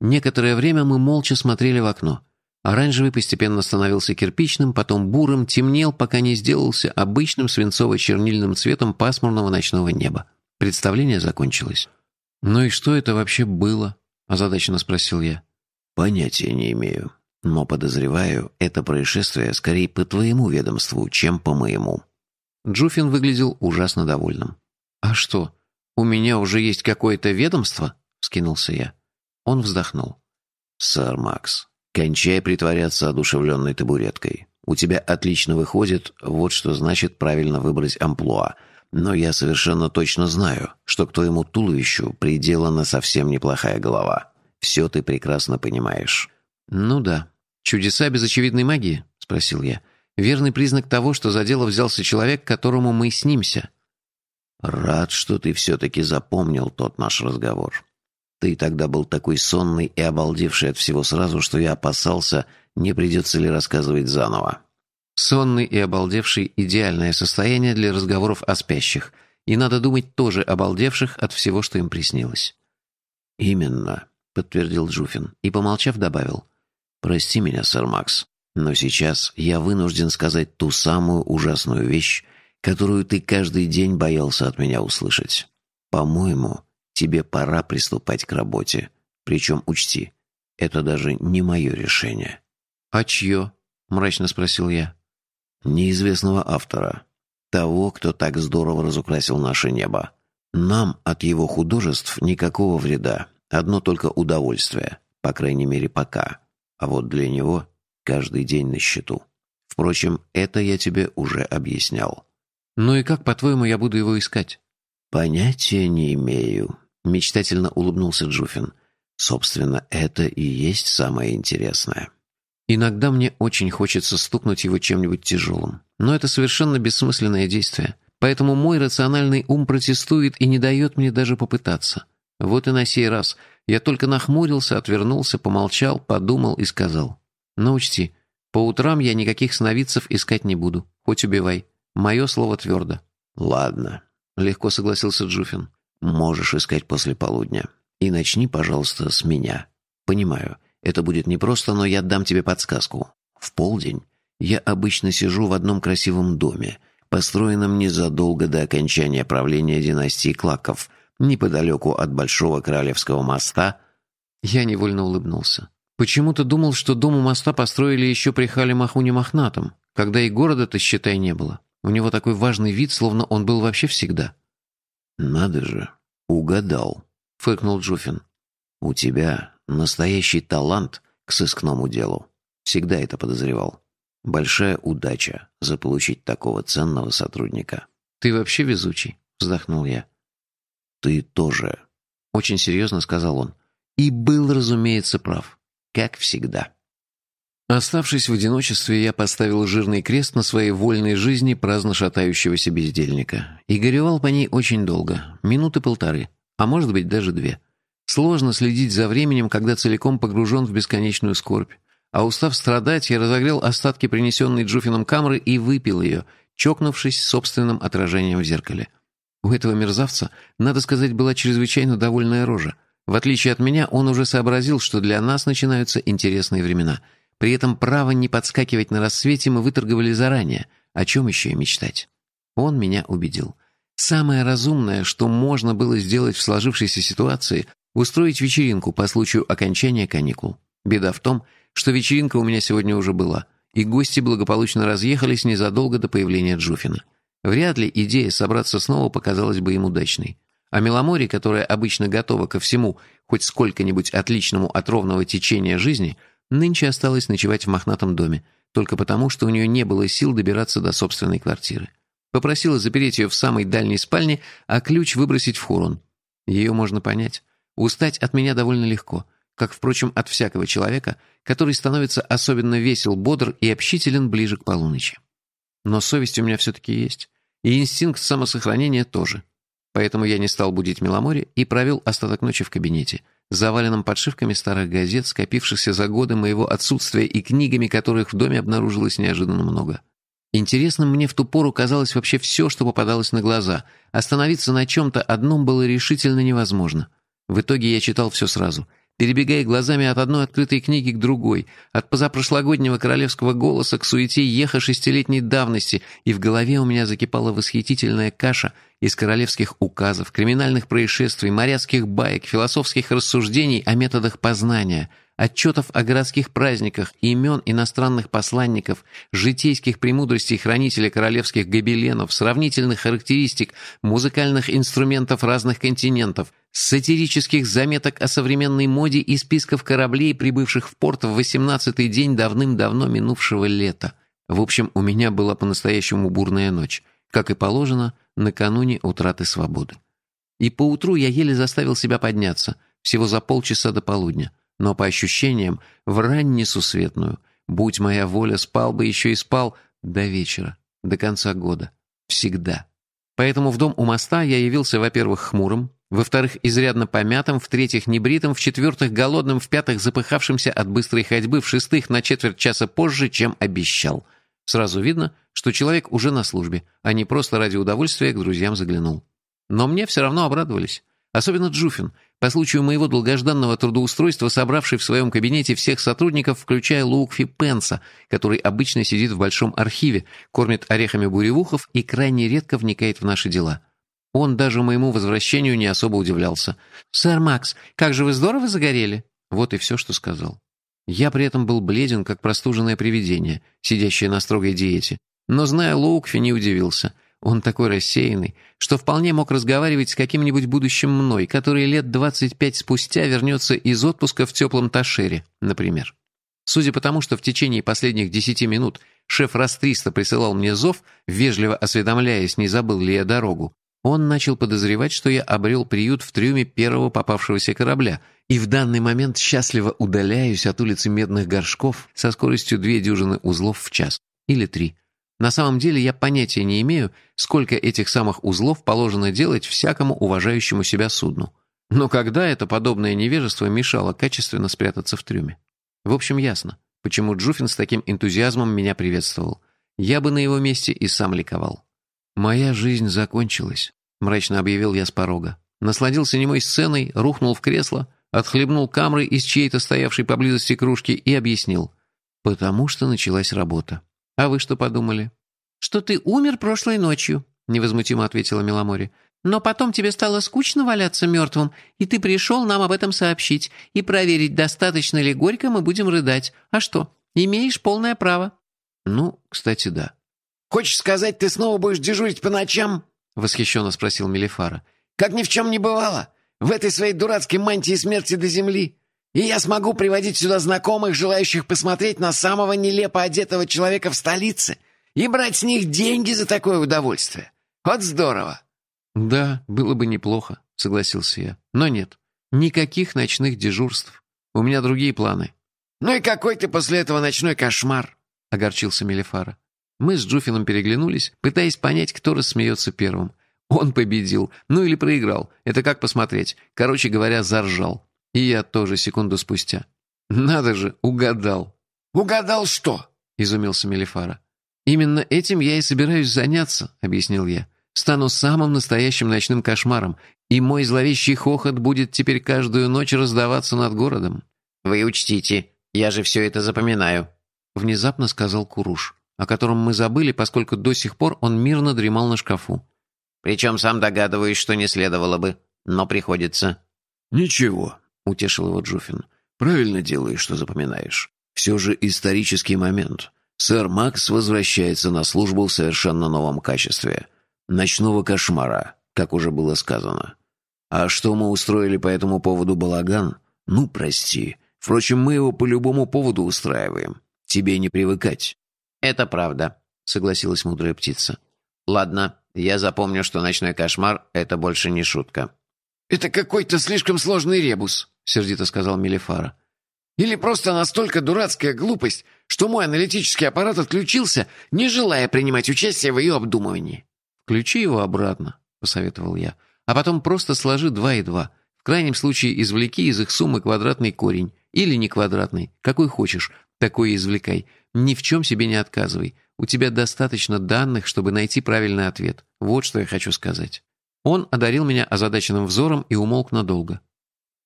Некоторое время мы молча смотрели в окно. Оранжевый постепенно становился кирпичным, потом бурым, темнел, пока не сделался обычным свинцово-чернильным цветом пасмурного ночного неба. Представление закончилось. «Ну и что это вообще было?» – озадаченно спросил я. «Понятия не имею. Но подозреваю, это происшествие скорее по твоему ведомству, чем по моему». Джуфин выглядел ужасно довольным. «А что, у меня уже есть какое-то ведомство?» – скинулся я. Он вздохнул. «Сэр Макс, кончай притворяться одушевленной табуреткой. У тебя отлично выходит, вот что значит правильно выбрать амплуа – но я совершенно точно знаю, что к твоему туловищу приделана совсем неплохая голова. Все ты прекрасно понимаешь». «Ну да. Чудеса без очевидной магии?» — спросил я. «Верный признак того, что за дело взялся человек, которому мы снимся». «Рад, что ты все-таки запомнил тот наш разговор. Ты тогда был такой сонный и обалдевший от всего сразу, что я опасался, не придется ли рассказывать заново. Сонный и обалдевший – идеальное состояние для разговоров о спящих. И надо думать тоже обалдевших от всего, что им приснилось. «Именно», – подтвердил Джуфин и, помолчав, добавил. «Прости меня, сэр Макс, но сейчас я вынужден сказать ту самую ужасную вещь, которую ты каждый день боялся от меня услышать. По-моему, тебе пора приступать к работе. Причем учти, это даже не мое решение». «А чье?» – мрачно спросил я неизвестного автора, того, кто так здорово разукрасил наше небо. Нам от его художеств никакого вреда, одно только удовольствие, по крайней мере пока. А вот для него каждый день на счету. Впрочем, это я тебе уже объяснял. «Ну и как, по-твоему, я буду его искать?» «Понятия не имею», — мечтательно улыбнулся Джуфин. «Собственно, это и есть самое интересное». Иногда мне очень хочется стукнуть его чем-нибудь тяжелым. Но это совершенно бессмысленное действие. Поэтому мой рациональный ум протестует и не дает мне даже попытаться. Вот и на сей раз. Я только нахмурился, отвернулся, помолчал, подумал и сказал. «Но «Ну, учти, по утрам я никаких сновидцев искать не буду. Хоть убивай. Мое слово твердо». «Ладно», — легко согласился Джуфин. «Можешь искать после полудня. И начни, пожалуйста, с меня. Понимаю, это будет непросто, но я дам тебе подсказку. В полдень я обычно сижу в одном красивом доме, построенном незадолго до окончания правления династии Клаков, неподалеку от Большого Королевского моста. Я невольно улыбнулся. Почему-то думал, что дом у моста построили еще при Хале Махуне Мохнатом, когда и города-то, считай, не было. У него такой важный вид, словно он был вообще всегда. «Надо же, угадал», — фыркнул Джуфин. «У тебя Настоящий талант к сыскному делу. Всегда это подозревал. Большая удача заполучить такого ценного сотрудника. «Ты вообще везучий», — вздохнул я. «Ты тоже», — очень серьезно сказал он. И был, разумеется, прав. Как всегда. Оставшись в одиночестве, я поставил жирный крест на своей вольной жизни праздно шатающегося бездельника и горевал по ней очень долго, минуты полторы, а может быть даже две. Сложно следить за временем, когда целиком погружен в бесконечную скорбь. А устав страдать, я разогрел остатки принесенной Джуфином камры и выпил ее, чокнувшись собственным отражением в зеркале. У этого мерзавца, надо сказать, была чрезвычайно довольная рожа. В отличие от меня, он уже сообразил, что для нас начинаются интересные времена. При этом право не подскакивать на рассвете мы выторговали заранее. О чем еще и мечтать? Он меня убедил. Самое разумное, что можно было сделать в сложившейся ситуации, устроить вечеринку по случаю окончания каникул. Беда в том, что вечеринка у меня сегодня уже была, и гости благополучно разъехались незадолго до появления Джуфина. Вряд ли идея собраться снова показалась бы им удачной. А Меломори, которая обычно готова ко всему, хоть сколько-нибудь отличному от ровного течения жизни, нынче осталась ночевать в мохнатом доме, только потому, что у нее не было сил добираться до собственной квартиры. Попросила запереть ее в самой дальней спальне, а ключ выбросить в хурон. Ее можно понять. Устать от меня довольно легко, как, впрочем, от всякого человека, который становится особенно весел, бодр и общителен ближе к полуночи. Но совесть у меня все-таки есть. И инстинкт самосохранения тоже. Поэтому я не стал будить Меломоре и провел остаток ночи в кабинете, заваленном подшивками старых газет, скопившихся за годы моего отсутствия и книгами, которых в доме обнаружилось неожиданно много. Интересным мне в ту пору казалось вообще все, что попадалось на глаза. Остановиться на чем-то одном было решительно невозможно. В итоге я читал все сразу — перебегая глазами от одной открытой книги к другой, от позапрошлогоднего королевского голоса к суете еха шестилетней давности, и в голове у меня закипала восхитительная каша из королевских указов, криминальных происшествий, моряцких баек, философских рассуждений о методах познания — отчетов о городских праздниках, имен иностранных посланников, житейских премудростей хранителя королевских гобеленов, сравнительных характеристик музыкальных инструментов разных континентов, сатирических заметок о современной моде и списков кораблей, прибывших в порт в 18-й день давным-давно минувшего лета. В общем, у меня была по-настоящему бурная ночь, как и положено, накануне утраты свободы. И поутру я еле заставил себя подняться, всего за полчаса до полудня но по ощущениям в рань несусветную. Будь моя воля, спал бы еще и спал до вечера, до конца года. Всегда. Поэтому в дом у моста я явился, во-первых, хмурым, во-вторых, изрядно помятым, в-третьих, небритым, в-четвертых, голодным, в-пятых, запыхавшимся от быстрой ходьбы, в-шестых, на четверть часа позже, чем обещал. Сразу видно, что человек уже на службе, а не просто ради удовольствия к друзьям заглянул. Но мне все равно обрадовались. Особенно Джуфин, по случаю моего долгожданного трудоустройства, собравший в своем кабинете всех сотрудников, включая Луукфи Пенса, который обычно сидит в большом архиве, кормит орехами буревухов и крайне редко вникает в наши дела. Он даже моему возвращению не особо удивлялся. «Сэр Макс, как же вы здорово загорели!» Вот и все, что сказал. Я при этом был бледен, как простуженное привидение, сидящее на строгой диете. Но, зная Лоукфи, не удивился — он такой рассеянный, что вполне мог разговаривать с каким-нибудь будущим мной, который лет 25 спустя вернется из отпуска в теплом Ташере, например. Судя по тому, что в течение последних десяти минут шеф Растриста присылал мне зов, вежливо осведомляясь, не забыл ли я дорогу, он начал подозревать, что я обрел приют в трюме первого попавшегося корабля и в данный момент счастливо удаляюсь от улицы Медных Горшков со скоростью две дюжины узлов в час. Или три. На самом деле я понятия не имею, сколько этих самых узлов положено делать всякому уважающему себя судну. Но когда это подобное невежество мешало качественно спрятаться в трюме? В общем, ясно, почему Джуфин с таким энтузиазмом меня приветствовал. Я бы на его месте и сам ликовал. «Моя жизнь закончилась», — мрачно объявил я с порога. Насладился немой сценой, рухнул в кресло, отхлебнул камры из чьей-то стоявшей поблизости кружки и объяснил. «Потому что началась работа. «А вы что подумали?» «Что ты умер прошлой ночью», — невозмутимо ответила Меломори. «Но потом тебе стало скучно валяться мертвым, и ты пришел нам об этом сообщить и проверить, достаточно ли горько мы будем рыдать. А что, имеешь полное право». «Ну, кстати, да». «Хочешь сказать, ты снова будешь дежурить по ночам?» — восхищенно спросил Мелифара. «Как ни в чем не бывало. В этой своей дурацкой мантии смерти до земли. И я смогу приводить сюда знакомых, желающих посмотреть на самого нелепо одетого человека в столице и брать с них деньги за такое удовольствие. Вот здорово!» «Да, было бы неплохо», — согласился я. «Но нет, никаких ночных дежурств. У меня другие планы». «Ну и какой ты после этого ночной кошмар?» — огорчился Мелифара. Мы с Джуфином переглянулись, пытаясь понять, кто рассмеется первым. Он победил, ну или проиграл. Это как посмотреть. Короче говоря, заржал. И я тоже секунду спустя. «Надо же, угадал». «Угадал что?» — изумился Мелифара. «Именно этим я и собираюсь заняться», — объяснил я. «Стану самым настоящим ночным кошмаром, и мой зловещий хохот будет теперь каждую ночь раздаваться над городом». «Вы учтите, я же все это запоминаю», — внезапно сказал Куруш, о котором мы забыли, поскольку до сих пор он мирно дремал на шкафу. «Причем сам догадываюсь, что не следовало бы, но приходится». «Ничего, утешил его Джуфин. «Правильно делаешь, что запоминаешь. Все же исторический момент. Сэр Макс возвращается на службу в совершенно новом качестве. Ночного кошмара, как уже было сказано. А что мы устроили по этому поводу балаган? Ну, прости. Впрочем, мы его по любому поводу устраиваем. Тебе не привыкать». «Это правда», — согласилась мудрая птица. «Ладно, я запомню, что ночной кошмар — это больше не шутка». «Это какой-то слишком сложный ребус», — сердито сказал Мелифара. «Или просто настолько дурацкая глупость, что мой аналитический аппарат отключился, не желая принимать участие в ее обдумывании». «Включи его обратно», — посоветовал я. «А потом просто сложи два и два. В крайнем случае извлеки из их суммы квадратный корень. Или не квадратный, какой хочешь, такой извлекай. Ни в чем себе не отказывай. У тебя достаточно данных, чтобы найти правильный ответ. Вот что я хочу сказать». Он одарил меня озадаченным взором и умолк надолго.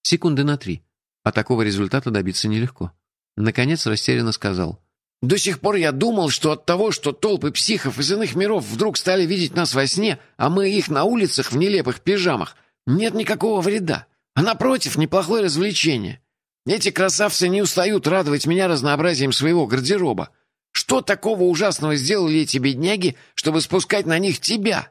Секунды на три. А такого результата добиться нелегко. Наконец растерянно сказал. «До сих пор я думал, что от того, что толпы психов из иных миров вдруг стали видеть нас во сне, а мы их на улицах в нелепых пижамах, нет никакого вреда, а напротив, неплохое развлечение. Эти красавцы не устают радовать меня разнообразием своего гардероба. Что такого ужасного сделали эти бедняги, чтобы спускать на них тебя?»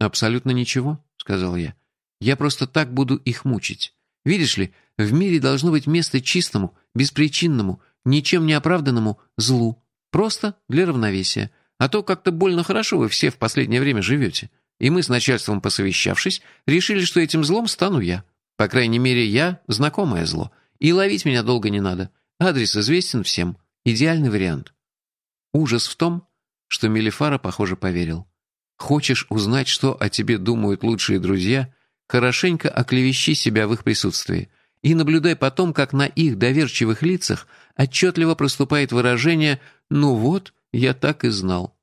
«Абсолютно ничего», — сказал я. «Я просто так буду их мучить. Видишь ли, в мире должно быть место чистому, беспричинному, ничем не оправданному злу. Просто для равновесия. А то как-то больно хорошо вы все в последнее время живете. И мы с начальством посовещавшись, решили, что этим злом стану я. По крайней мере, я — знакомое зло. И ловить меня долго не надо. Адрес известен всем. Идеальный вариант. Ужас в том, что Мелифара, похоже, поверил. Хочешь узнать, что о тебе думают лучшие друзья, хорошенько оклевещи себя в их присутствии и наблюдай потом, как на их доверчивых лицах отчетливо проступает выражение «ну вот, я так и знал».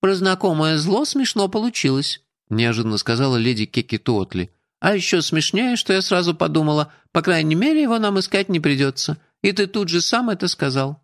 «Про знакомое зло смешно получилось», — неожиданно сказала леди Кеки Туотли. «А еще смешнее, что я сразу подумала, по крайней мере, его нам искать не придется. И ты тут же сам это сказал.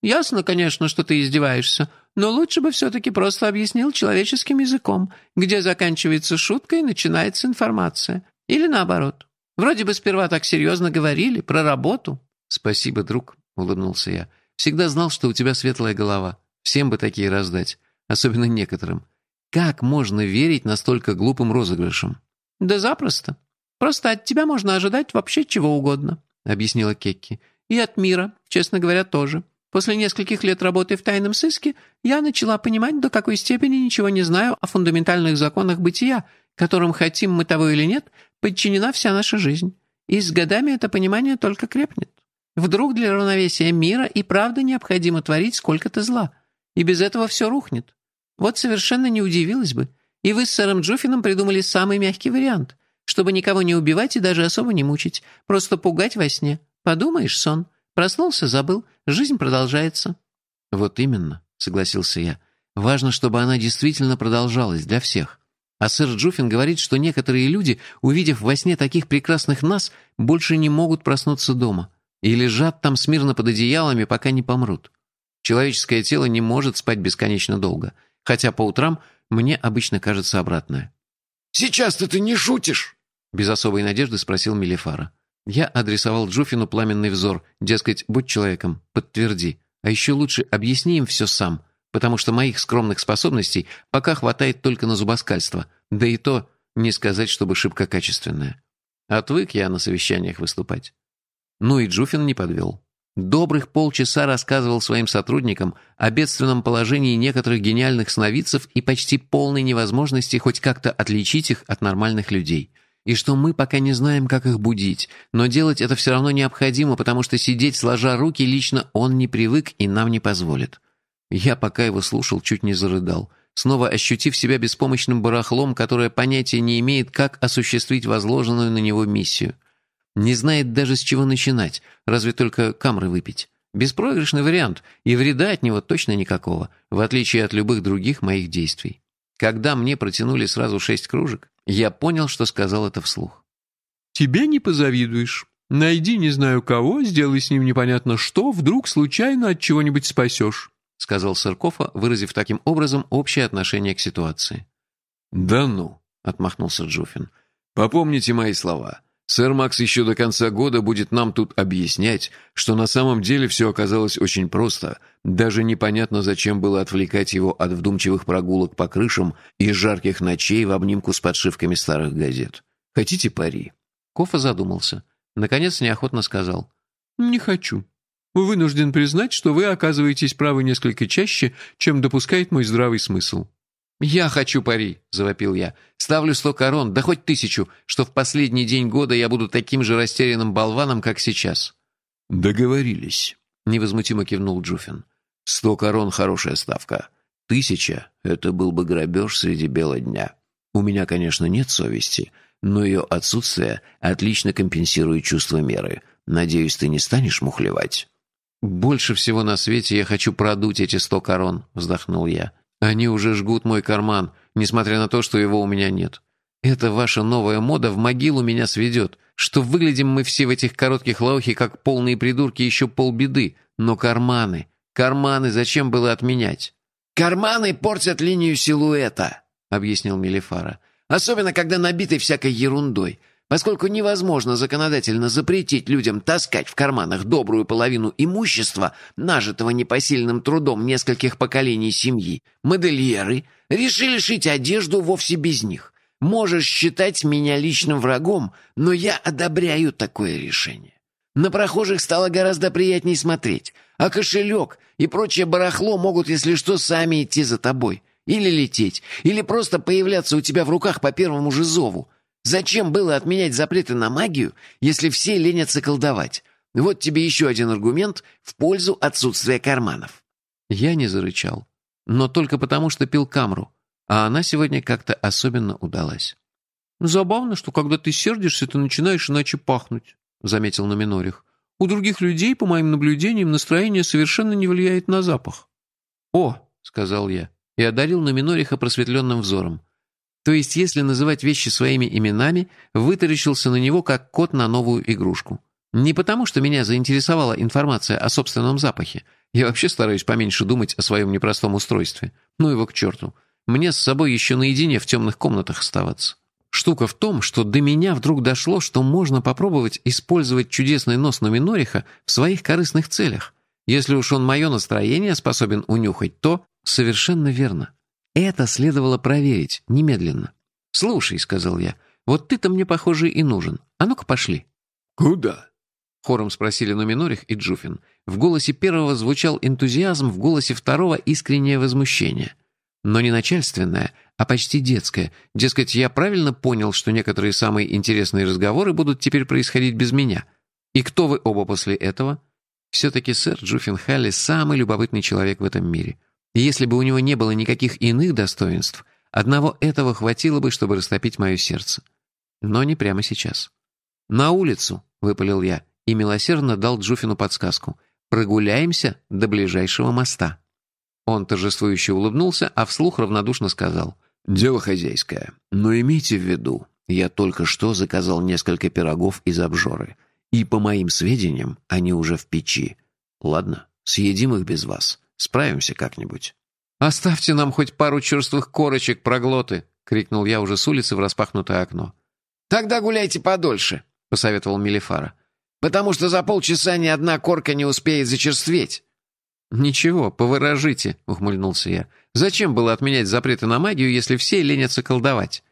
Ясно, конечно, что ты издеваешься, но лучше бы все-таки просто объяснил человеческим языком, где заканчивается шутка и начинается информация. Или наоборот. Вроде бы сперва так серьезно говорили про работу». «Спасибо, друг», — улыбнулся я. «Всегда знал, что у тебя светлая голова. Всем бы такие раздать, особенно некоторым. Как можно верить настолько глупым розыгрышам?» «Да запросто. Просто от тебя можно ожидать вообще чего угодно», — объяснила Кекки. «И от мира, честно говоря, тоже. После нескольких лет работы в тайном сыске я начала понимать, до какой степени ничего не знаю о фундаментальных законах бытия, которым, хотим мы того или нет, подчинена вся наша жизнь. И с годами это понимание только крепнет. Вдруг для равновесия мира и правда необходимо творить сколько-то зла. И без этого все рухнет. Вот совершенно не удивилась бы. И вы с сэром Джуфином придумали самый мягкий вариант, чтобы никого не убивать и даже особо не мучить, просто пугать во сне. Подумаешь, сон. Проснулся, забыл. Жизнь продолжается». «Вот именно», — согласился я. «Важно, чтобы она действительно продолжалась для всех. А сэр Джуффин говорит, что некоторые люди, увидев во сне таких прекрасных нас, больше не могут проснуться дома и лежат там смирно под одеялами, пока не помрут. Человеческое тело не может спать бесконечно долго, хотя по утрам мне обычно кажется обратное». «Сейчас-то ты не шутишь!» Без особой надежды спросил Мелифара. Я адресовал Джуфину пламенный взор, дескать, будь человеком, подтверди. А еще лучше объясни им все сам, потому что моих скромных способностей пока хватает только на зубоскальство, да и то не сказать, чтобы шибко качественное. Отвык я на совещаниях выступать. Ну и Джуфин не подвел. Добрых полчаса рассказывал своим сотрудникам о бедственном положении некоторых гениальных сновидцев и почти полной невозможности хоть как-то отличить их от нормальных людей – и что мы пока не знаем, как их будить, но делать это все равно необходимо, потому что сидеть сложа руки лично он не привык и нам не позволит. Я, пока его слушал, чуть не зарыдал, снова ощутив себя беспомощным барахлом, которое понятия не имеет, как осуществить возложенную на него миссию. Не знает даже с чего начинать, разве только камры выпить. Беспроигрышный вариант, и вреда от него точно никакого, в отличие от любых других моих действий. Когда мне протянули сразу шесть кружек, я понял, что сказал это вслух. «Тебе не позавидуешь. Найди не знаю кого, сделай с ним непонятно что, вдруг случайно от чего-нибудь спасешь», сказал Сыркова, выразив таким образом общее отношение к ситуации. «Да ну», — отмахнулся Джуфин. «Попомните мои слова. Сэр Макс еще до конца года будет нам тут объяснять, что на самом деле все оказалось очень просто. Даже непонятно, зачем было отвлекать его от вдумчивых прогулок по крышам и жарких ночей в обнимку с подшивками старых газет. Хотите пари?» Кофа задумался. Наконец неохотно сказал. «Не хочу. Вынужден признать, что вы оказываетесь правы несколько чаще, чем допускает мой здравый смысл». «Я хочу пари», — завопил я. «Ставлю сто корон, да хоть тысячу, что в последний день года я буду таким же растерянным болваном, как сейчас». «Договорились», — невозмутимо кивнул Джуфин. «Сто корон — хорошая ставка. Тысяча — это был бы грабеж среди бела дня. У меня, конечно, нет совести, но ее отсутствие отлично компенсирует чувство меры. Надеюсь, ты не станешь мухлевать». «Больше всего на свете я хочу продуть эти сто корон», — вздохнул я. Они уже жгут мой карман, несмотря на то, что его у меня нет. Эта ваша новая мода в могилу меня сведет, что выглядим мы все в этих коротких лаухе как полные придурки еще полбеды. Но карманы, карманы зачем было отменять? «Карманы портят линию силуэта», — объяснил Мелифара. «Особенно, когда набиты всякой ерундой. Поскольку невозможно законодательно запретить людям таскать в карманах добрую половину имущества, нажитого непосильным трудом нескольких поколений семьи, модельеры решили шить одежду вовсе без них. Можешь считать меня личным врагом, но я одобряю такое решение. На прохожих стало гораздо приятнее смотреть, а кошелек и прочее барахло могут, если что, сами идти за тобой. Или лететь, или просто появляться у тебя в руках по первому же зову. Зачем было отменять запреты на магию, если все ленятся колдовать? Вот тебе еще один аргумент в пользу отсутствия карманов. Я не зарычал, но только потому, что пил камру, а она сегодня как-то особенно удалась. «Забавно, что когда ты сердишься, ты начинаешь иначе пахнуть», — заметил Номинорих. «У других людей, по моим наблюдениям, настроение совершенно не влияет на запах». «О», — сказал я, и одарил Номинориха просветленным взором. То есть, если называть вещи своими именами, вытаращился на него, как кот на новую игрушку. Не потому, что меня заинтересовала информация о собственном запахе. Я вообще стараюсь поменьше думать о своем непростом устройстве. Ну его к черту. Мне с собой еще наедине в темных комнатах оставаться. Штука в том, что до меня вдруг дошло, что можно попробовать использовать чудесный нос Нуминориха в своих корыстных целях. Если уж он мое настроение способен унюхать, то совершенно верно. Это следовало проверить немедленно. «Слушай», — сказал я, — «вот ты-то мне, похоже, и нужен. А ну-ка пошли». «Куда?» — хором спросили Нуминорих и Джуфин. В голосе первого звучал энтузиазм, в голосе второго — искреннее возмущение. Но не начальственное, а почти детское. Дескать, я правильно понял, что некоторые самые интересные разговоры будут теперь происходить без меня. И кто вы оба после этого? Все-таки сэр Джуффин Халли самый любопытный человек в этом мире. И если бы у него не было никаких иных достоинств, одного этого хватило бы, чтобы растопить мое сердце. Но не прямо сейчас. «На улицу!» — выпалил я, и милосердно дал Джуфину подсказку. «Прогуляемся до ближайшего моста». Он торжествующе улыбнулся, а вслух равнодушно сказал. «Дело хозяйское. Но имейте в виду, я только что заказал несколько пирогов из обжоры. И, по моим сведениям, они уже в печи. Ладно, съедим их без вас. Справимся как-нибудь». «Оставьте нам хоть пару черствых корочек, проглоты!» — крикнул я уже с улицы в распахнутое окно. «Тогда гуляйте подольше», — посоветовал Мелифара. «Потому что за полчаса ни одна корка не успеет зачерстветь». «Ничего, повыражите», — ухмыльнулся я. «Зачем было отменять запреты на магию, если все ленятся колдовать?»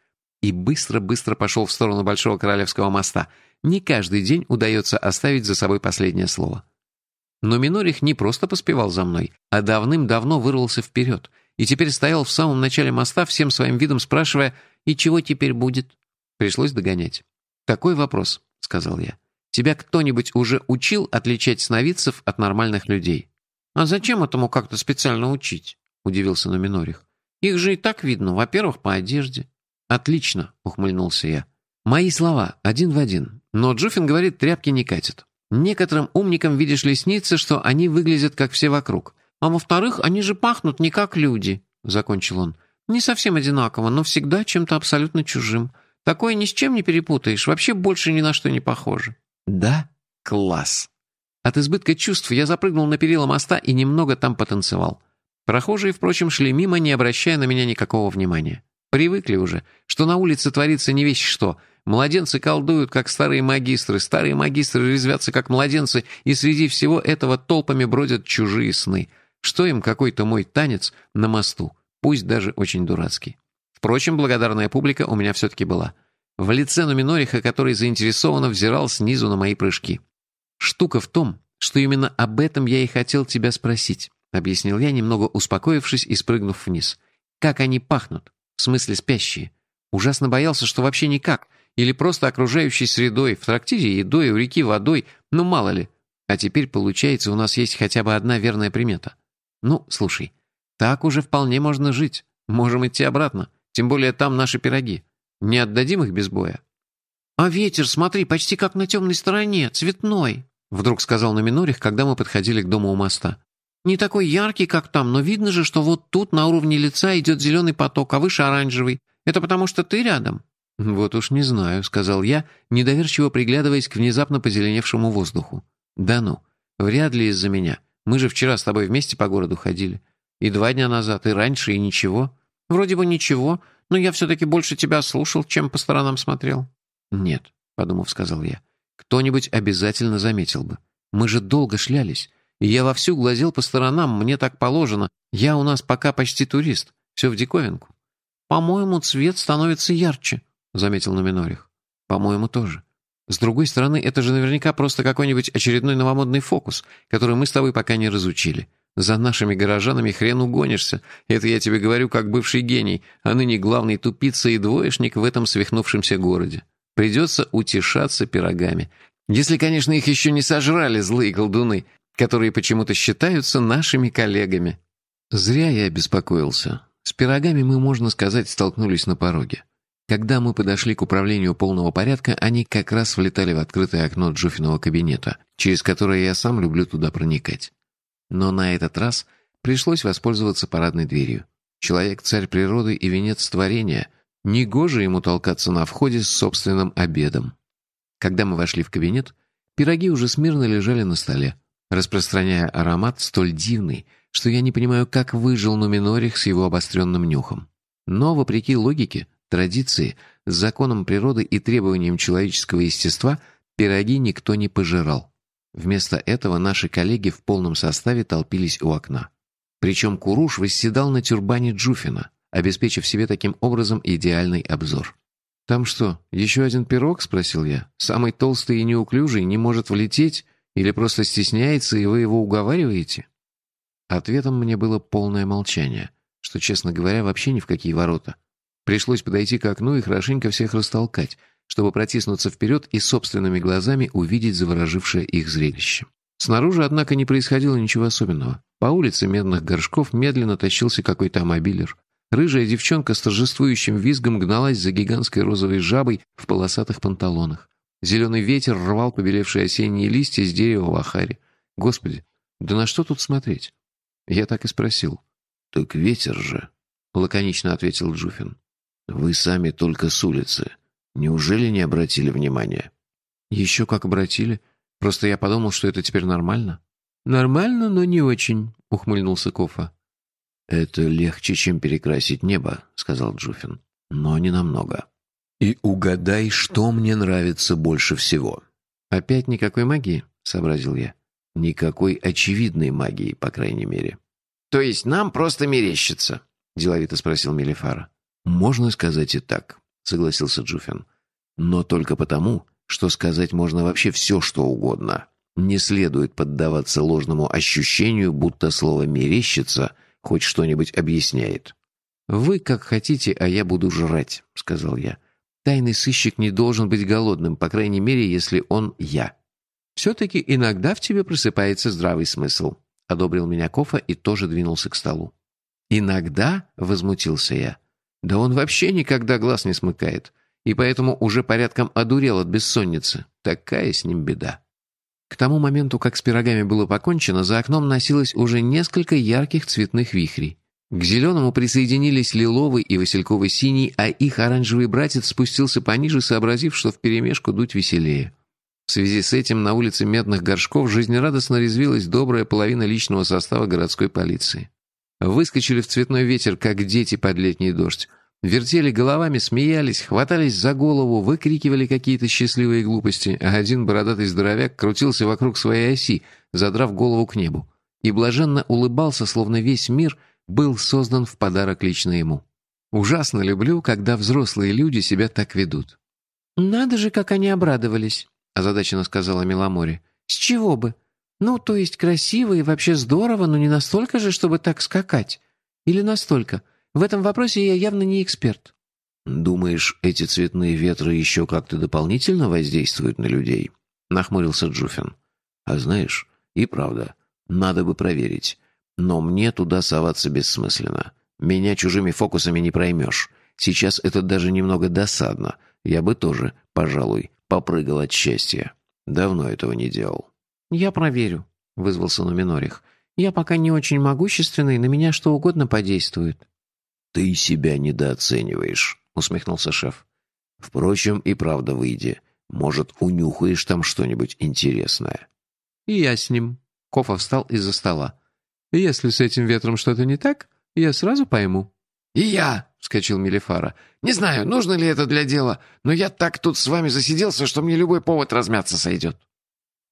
И быстро-быстро пошел в сторону Большого Королевского моста. Не каждый день удается оставить за собой последнее слово. Но Минорих не просто поспевал за мной, а давным-давно вырвался вперед, и теперь стоял в самом начале моста, всем своим видом спрашивая «И чего теперь будет?» Пришлось догонять. «Какой вопрос?» — сказал я. «Тебя кто-нибудь уже учил отличать сновидцев от нормальных людей?» «А зачем этому как-то специально учить?» — удивился Номинорих. «Их же и так видно, во-первых, по одежде». «Отлично», — ухмыльнулся я. «Мои слова, один в один. Но Джуфин говорит, тряпки не катят. Некоторым умникам, видишь ли, снится, что они выглядят, как все вокруг. А во-вторых, они же пахнут не как люди», — закончил он. «Не совсем одинаково, но всегда чем-то абсолютно чужим. Такое ни с чем не перепутаешь, вообще больше ни на что не похоже». «Да? Класс!» От избытка чувств я запрыгнул на перила моста и немного там потанцевал. Прохожие, впрочем, шли мимо, не обращая на меня никакого внимания. Привыкли уже, что на улице творится не вещь что. Младенцы колдуют, как старые магистры, старые магистры резвятся, как младенцы, и среди всего этого толпами бродят чужие сны. Что им какой-то мой танец на мосту, пусть даже очень дурацкий. Впрочем, благодарная публика у меня все-таки была. В лице Нуминориха, который заинтересованно взирал снизу на мои прыжки. Штука в том, что именно об этом я и хотел тебя спросить, объяснил я, немного успокоившись и спрыгнув вниз. Как они пахнут? В смысле спящие? Ужасно боялся, что вообще никак. Или просто окружающей средой, в трактире едой, у реки водой, ну мало ли. А теперь, получается, у нас есть хотя бы одна верная примета. Ну, слушай, так уже вполне можно жить. Можем идти обратно. Тем более там наши пироги. Не отдадим их без боя. «А ветер, смотри, почти как на темной стороне, цветной», вдруг сказал на минорих, когда мы подходили к дому у моста. «Не такой яркий, как там, но видно же, что вот тут на уровне лица идет зеленый поток, а выше оранжевый. Это потому что ты рядом?» «Вот уж не знаю», — сказал я, недоверчиво приглядываясь к внезапно позеленевшему воздуху. «Да ну, вряд ли из-за меня. Мы же вчера с тобой вместе по городу ходили. И два дня назад, и раньше, и ничего. Вроде бы ничего, но я все-таки больше тебя слушал, чем по сторонам смотрел». «Нет», — подумав, сказал я. «Кто-нибудь обязательно заметил бы. Мы же долго шлялись. И я вовсю глазел по сторонам, мне так положено. Я у нас пока почти турист. Все в диковинку». «По-моему, цвет становится ярче», заметил Номинорих. «По-моему, тоже. С другой стороны, это же наверняка просто какой-нибудь очередной новомодный фокус, который мы с тобой пока не разучили. За нашими горожанами хрен угонишься. Это я тебе говорю как бывший гений, а ныне главный тупица и двоечник в этом свихнувшемся городе. Придется утешаться пирогами. Если, конечно, их еще не сожрали злые колдуны, которые почему-то считаются нашими коллегами». Зря я беспокоился. С пирогами мы, можно сказать, столкнулись на пороге. Когда мы подошли к управлению полного порядка, они как раз влетали в открытое окно Джуфиного кабинета, через которое я сам люблю туда проникать. Но на этот раз пришлось воспользоваться парадной дверью. Человек — царь природы и венец творения. Негоже ему толкаться на входе с собственным обедом. Когда мы вошли в кабинет, пироги уже смирно лежали на столе, распространяя аромат столь дивный, что я не понимаю, как выжил Нуминорих с его обостренным нюхом. Но, вопреки логике, традиции, законам природы и требованиям человеческого естества пироги никто не пожирал. Вместо этого наши коллеги в полном составе толпились у окна. Причем Куруш восседал на тюрбане Джуфина, обеспечив себе таким образом идеальный обзор. «Там что, еще один пирог?» — спросил я. «Самый толстый и неуклюжий не может влететь или просто стесняется, и вы его уговариваете?» Ответом мне было полное молчание, что, честно говоря, вообще ни в какие ворота. Пришлось подойти к окну и хорошенько всех растолкать, чтобы протиснуться вперед и собственными глазами увидеть заворожившее их зрелище. Снаружи, однако, не происходило ничего особенного. По улице медных горшков медленно тащился какой-то амобилер. Рыжая девчонка с торжествующим визгом гналась за гигантской розовой жабой в полосатых панталонах. Зеленый ветер рвал побелевшие осенние листья с дерева в ахаре. Господи, да на что тут смотреть? Я так и спросил. «Так ветер же», — лаконично ответил Джуфин. «Вы сами только с улицы. Неужели не обратили внимания?» «Еще как обратили. Просто я подумал, что это теперь нормально». «Нормально, но не очень», — ухмыльнулся Кофа. «Это легче, чем перекрасить небо», — сказал Джуфин. «Но не намного». «И угадай, что мне нравится больше всего». «Опять никакой магии?» — сообразил я. «Никакой очевидной магии, по крайней мере». «То есть нам просто мерещится?» — деловито спросил Мелифара. «Можно сказать и так», — согласился Джуфин. «Но только потому, что сказать можно вообще все, что угодно. Не следует поддаваться ложному ощущению, будто слово «мерещится» хоть что-нибудь объясняет». «Вы как хотите, а я буду жрать», — сказал я. «Тайный сыщик не должен быть голодным, по крайней мере, если он я». «Все-таки иногда в тебе просыпается здравый смысл», — одобрил меня Кофа и тоже двинулся к столу. «Иногда?» — возмутился я. Да он вообще никогда глаз не смыкает, и поэтому уже порядком одурел от бессонницы. Такая с ним беда. К тому моменту, как с пирогами было покончено, за окном носилось уже несколько ярких цветных вихрей. К зеленому присоединились лиловый и васильковый синий, а их оранжевый братец спустился пониже, сообразив, что вперемешку дуть веселее. В связи с этим на улице Медных Горшков жизнерадостно резвилась добрая половина личного состава городской полиции. Выскочили в цветной ветер, как дети под летний дождь. вертели головами, смеялись, хватались за голову, выкрикивали какие-то счастливые глупости, а один бородатый здоровяк крутился вокруг своей оси, задрав голову к небу, и блаженно улыбался, словно весь мир был создан в подарок лично ему. Ужасно люблю, когда взрослые люди себя так ведут. «Надо же, как они обрадовались», — озадаченно сказала Миломори. «С чего бы? Ну, то есть красиво и вообще здорово, но не настолько же, чтобы так скакать. Или настолько. В этом вопросе я явно не эксперт». «Думаешь, эти цветные ветры еще как-то дополнительно воздействуют на людей?» — нахмурился Джуфин. «А знаешь, и правда, надо бы проверить. Но мне туда соваться бессмысленно. Меня чужими фокусами не проймешь. Сейчас это даже немного досадно. Я бы тоже, пожалуй, попрыгал от счастья. Давно этого не делал». «Я проверю», — вызвался Нуминорих. «Я пока не очень могущественный, на меня что угодно подействует». «Ты себя недооцениваешь», — усмехнулся шеф. «Впрочем, и правда выйди. Может, унюхаешь там что-нибудь интересное». «И я с ним». Кофа встал из-за стола. «Если с этим ветром что-то не так, я сразу пойму». «И я!» — вскочил Мелифара. «Не знаю, нужно ли это для дела, но я так тут с вами засиделся, что мне любой повод размяться сойдет».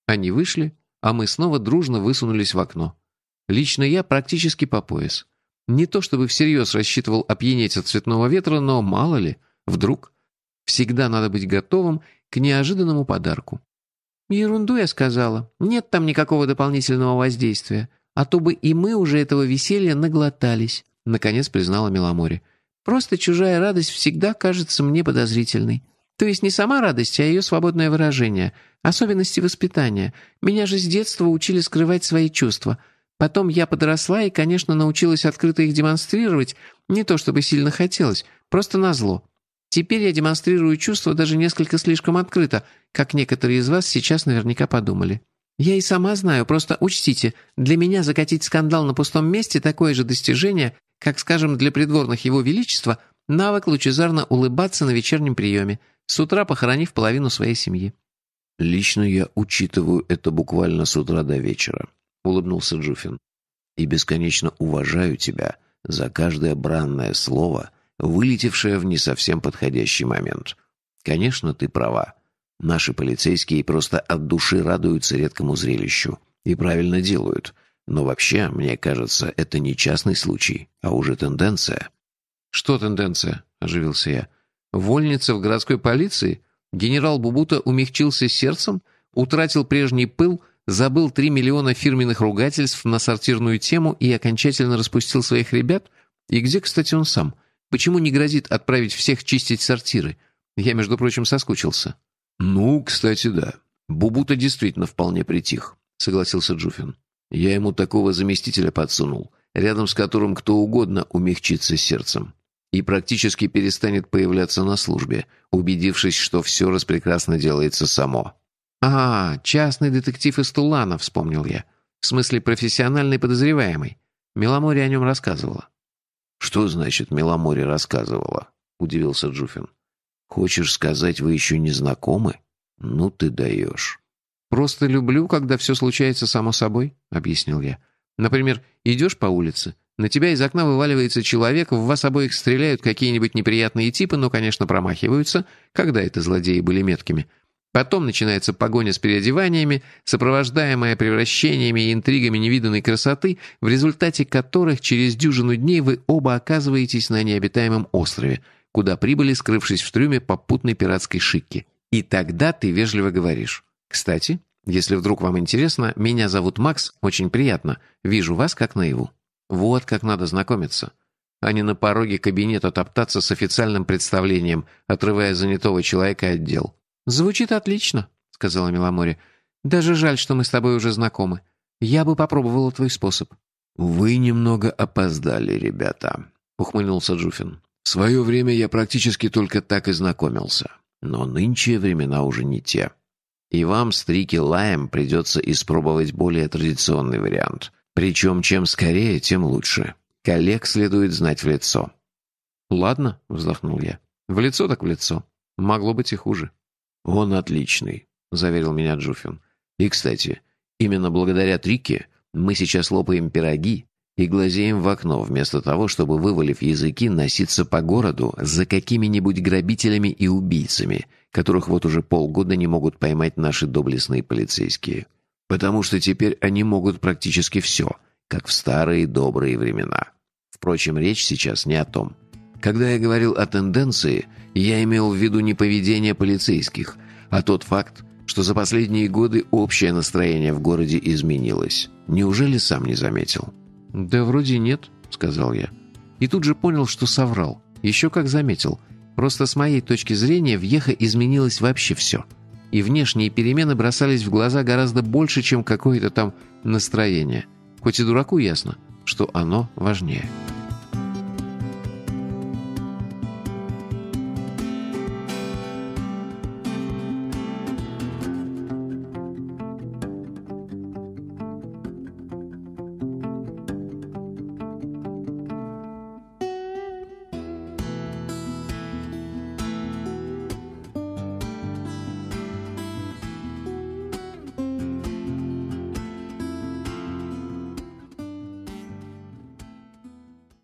Они вышли, а мы снова дружно высунулись в окно. Лично я практически по пояс. Не то чтобы всерьез рассчитывал опьянеть от цветного ветра, но мало ли, вдруг. Всегда надо быть готовым к неожиданному подарку. «Ерунду я сказала. Нет там никакого дополнительного воздействия. А то бы и мы уже этого веселья наглотались», — наконец признала Меломори. «Просто чужая радость всегда кажется мне подозрительной. То есть не сама радость, а ее свободное выражение, особенности воспитания. Меня же с детства учили скрывать свои чувства. Потом я подросла и, конечно, научилась открыто их демонстрировать, не то чтобы сильно хотелось, просто назло. Теперь я демонстрирую чувства даже несколько слишком открыто, как некоторые из вас сейчас наверняка подумали. Я и сама знаю, просто учтите, для меня закатить скандал на пустом месте такое же достижение, как, скажем, для придворных его величества, навык лучезарно улыбаться на вечернем приеме – с утра похоронив половину своей семьи. «Лично я учитываю это буквально с утра до вечера», — улыбнулся Джуфин. «И бесконечно уважаю тебя за каждое бранное слово, вылетевшее в не совсем подходящий момент. Конечно, ты права. Наши полицейские просто от души радуются редкому зрелищу. И правильно делают. Но вообще, мне кажется, это не частный случай, а уже тенденция». «Что тенденция?» — оживился я. Вольница в городской полиции? Генерал Бубута умягчился сердцем, утратил прежний пыл, забыл три миллиона фирменных ругательств на сортирную тему и окончательно распустил своих ребят? И где, кстати, он сам? Почему не грозит отправить всех чистить сортиры? Я, между прочим, соскучился. «Ну, кстати, да. Бубута действительно вполне притих», — согласился Джуфин. «Я ему такого заместителя подсунул, рядом с которым кто угодно умягчится сердцем и практически перестанет появляться на службе, убедившись, что все распрекрасно делается само. «А, частный детектив из Тулана», — вспомнил я. В смысле, профессиональный подозреваемый. Меломори о нем рассказывала. «Что значит Меломори рассказывала?» — удивился Джуфин. «Хочешь сказать, вы еще не знакомы? Ну ты даешь». «Просто люблю, когда все случается само собой», — объяснил я. «Например, идешь по улице, на тебя из окна вываливается человек, в вас обоих стреляют какие-нибудь неприятные типы, но, конечно, промахиваются, когда это злодеи были меткими. Потом начинается погоня с переодеваниями, сопровождаемая превращениями и интригами невиданной красоты, в результате которых через дюжину дней вы оба оказываетесь на необитаемом острове, куда прибыли, скрывшись в трюме попутной пиратской шикки. И тогда ты вежливо говоришь. «Кстати, если вдруг вам интересно, меня зовут Макс, очень приятно. Вижу вас как наяву». Вот как надо знакомиться. А не на пороге кабинета топтаться с официальным представлением, отрывая занятого человека от дел. «Звучит отлично», — сказала Миломори. «Даже жаль, что мы с тобой уже знакомы. Я бы попробовала твой способ». «Вы немного опоздали, ребята», — ухмыльнулся Джуфин. «В свое время я практически только так и знакомился. Но нынче времена уже не те. И вам с Трики Лаем придется испробовать более традиционный вариант — причем чем скорее, тем лучше. Коллег следует знать в лицо. «Ладно», — вздохнул я. «В лицо так в лицо. Могло быть и хуже». «Он отличный», — заверил меня Джуфин. «И, кстати, именно благодаря Трике мы сейчас лопаем пироги, и глазеем в окно, вместо того, чтобы, вывалив языки, носиться по городу за какими-нибудь грабителями и убийцами, которых вот уже полгода не могут поймать наши доблестные полицейские. Потому что теперь они могут практически все, как в старые добрые времена. Впрочем, речь сейчас не о том. Когда я говорил о тенденции, я имел в виду не поведение полицейских, а тот факт, что за последние годы общее настроение в городе изменилось. Неужели сам не заметил? «Да вроде нет», — сказал я. И тут же понял, что соврал. Еще как заметил. Просто с моей точки зрения в Ехо изменилось вообще все. И внешние перемены бросались в глаза гораздо больше, чем какое-то там настроение. Хоть и дураку ясно, что оно важнее.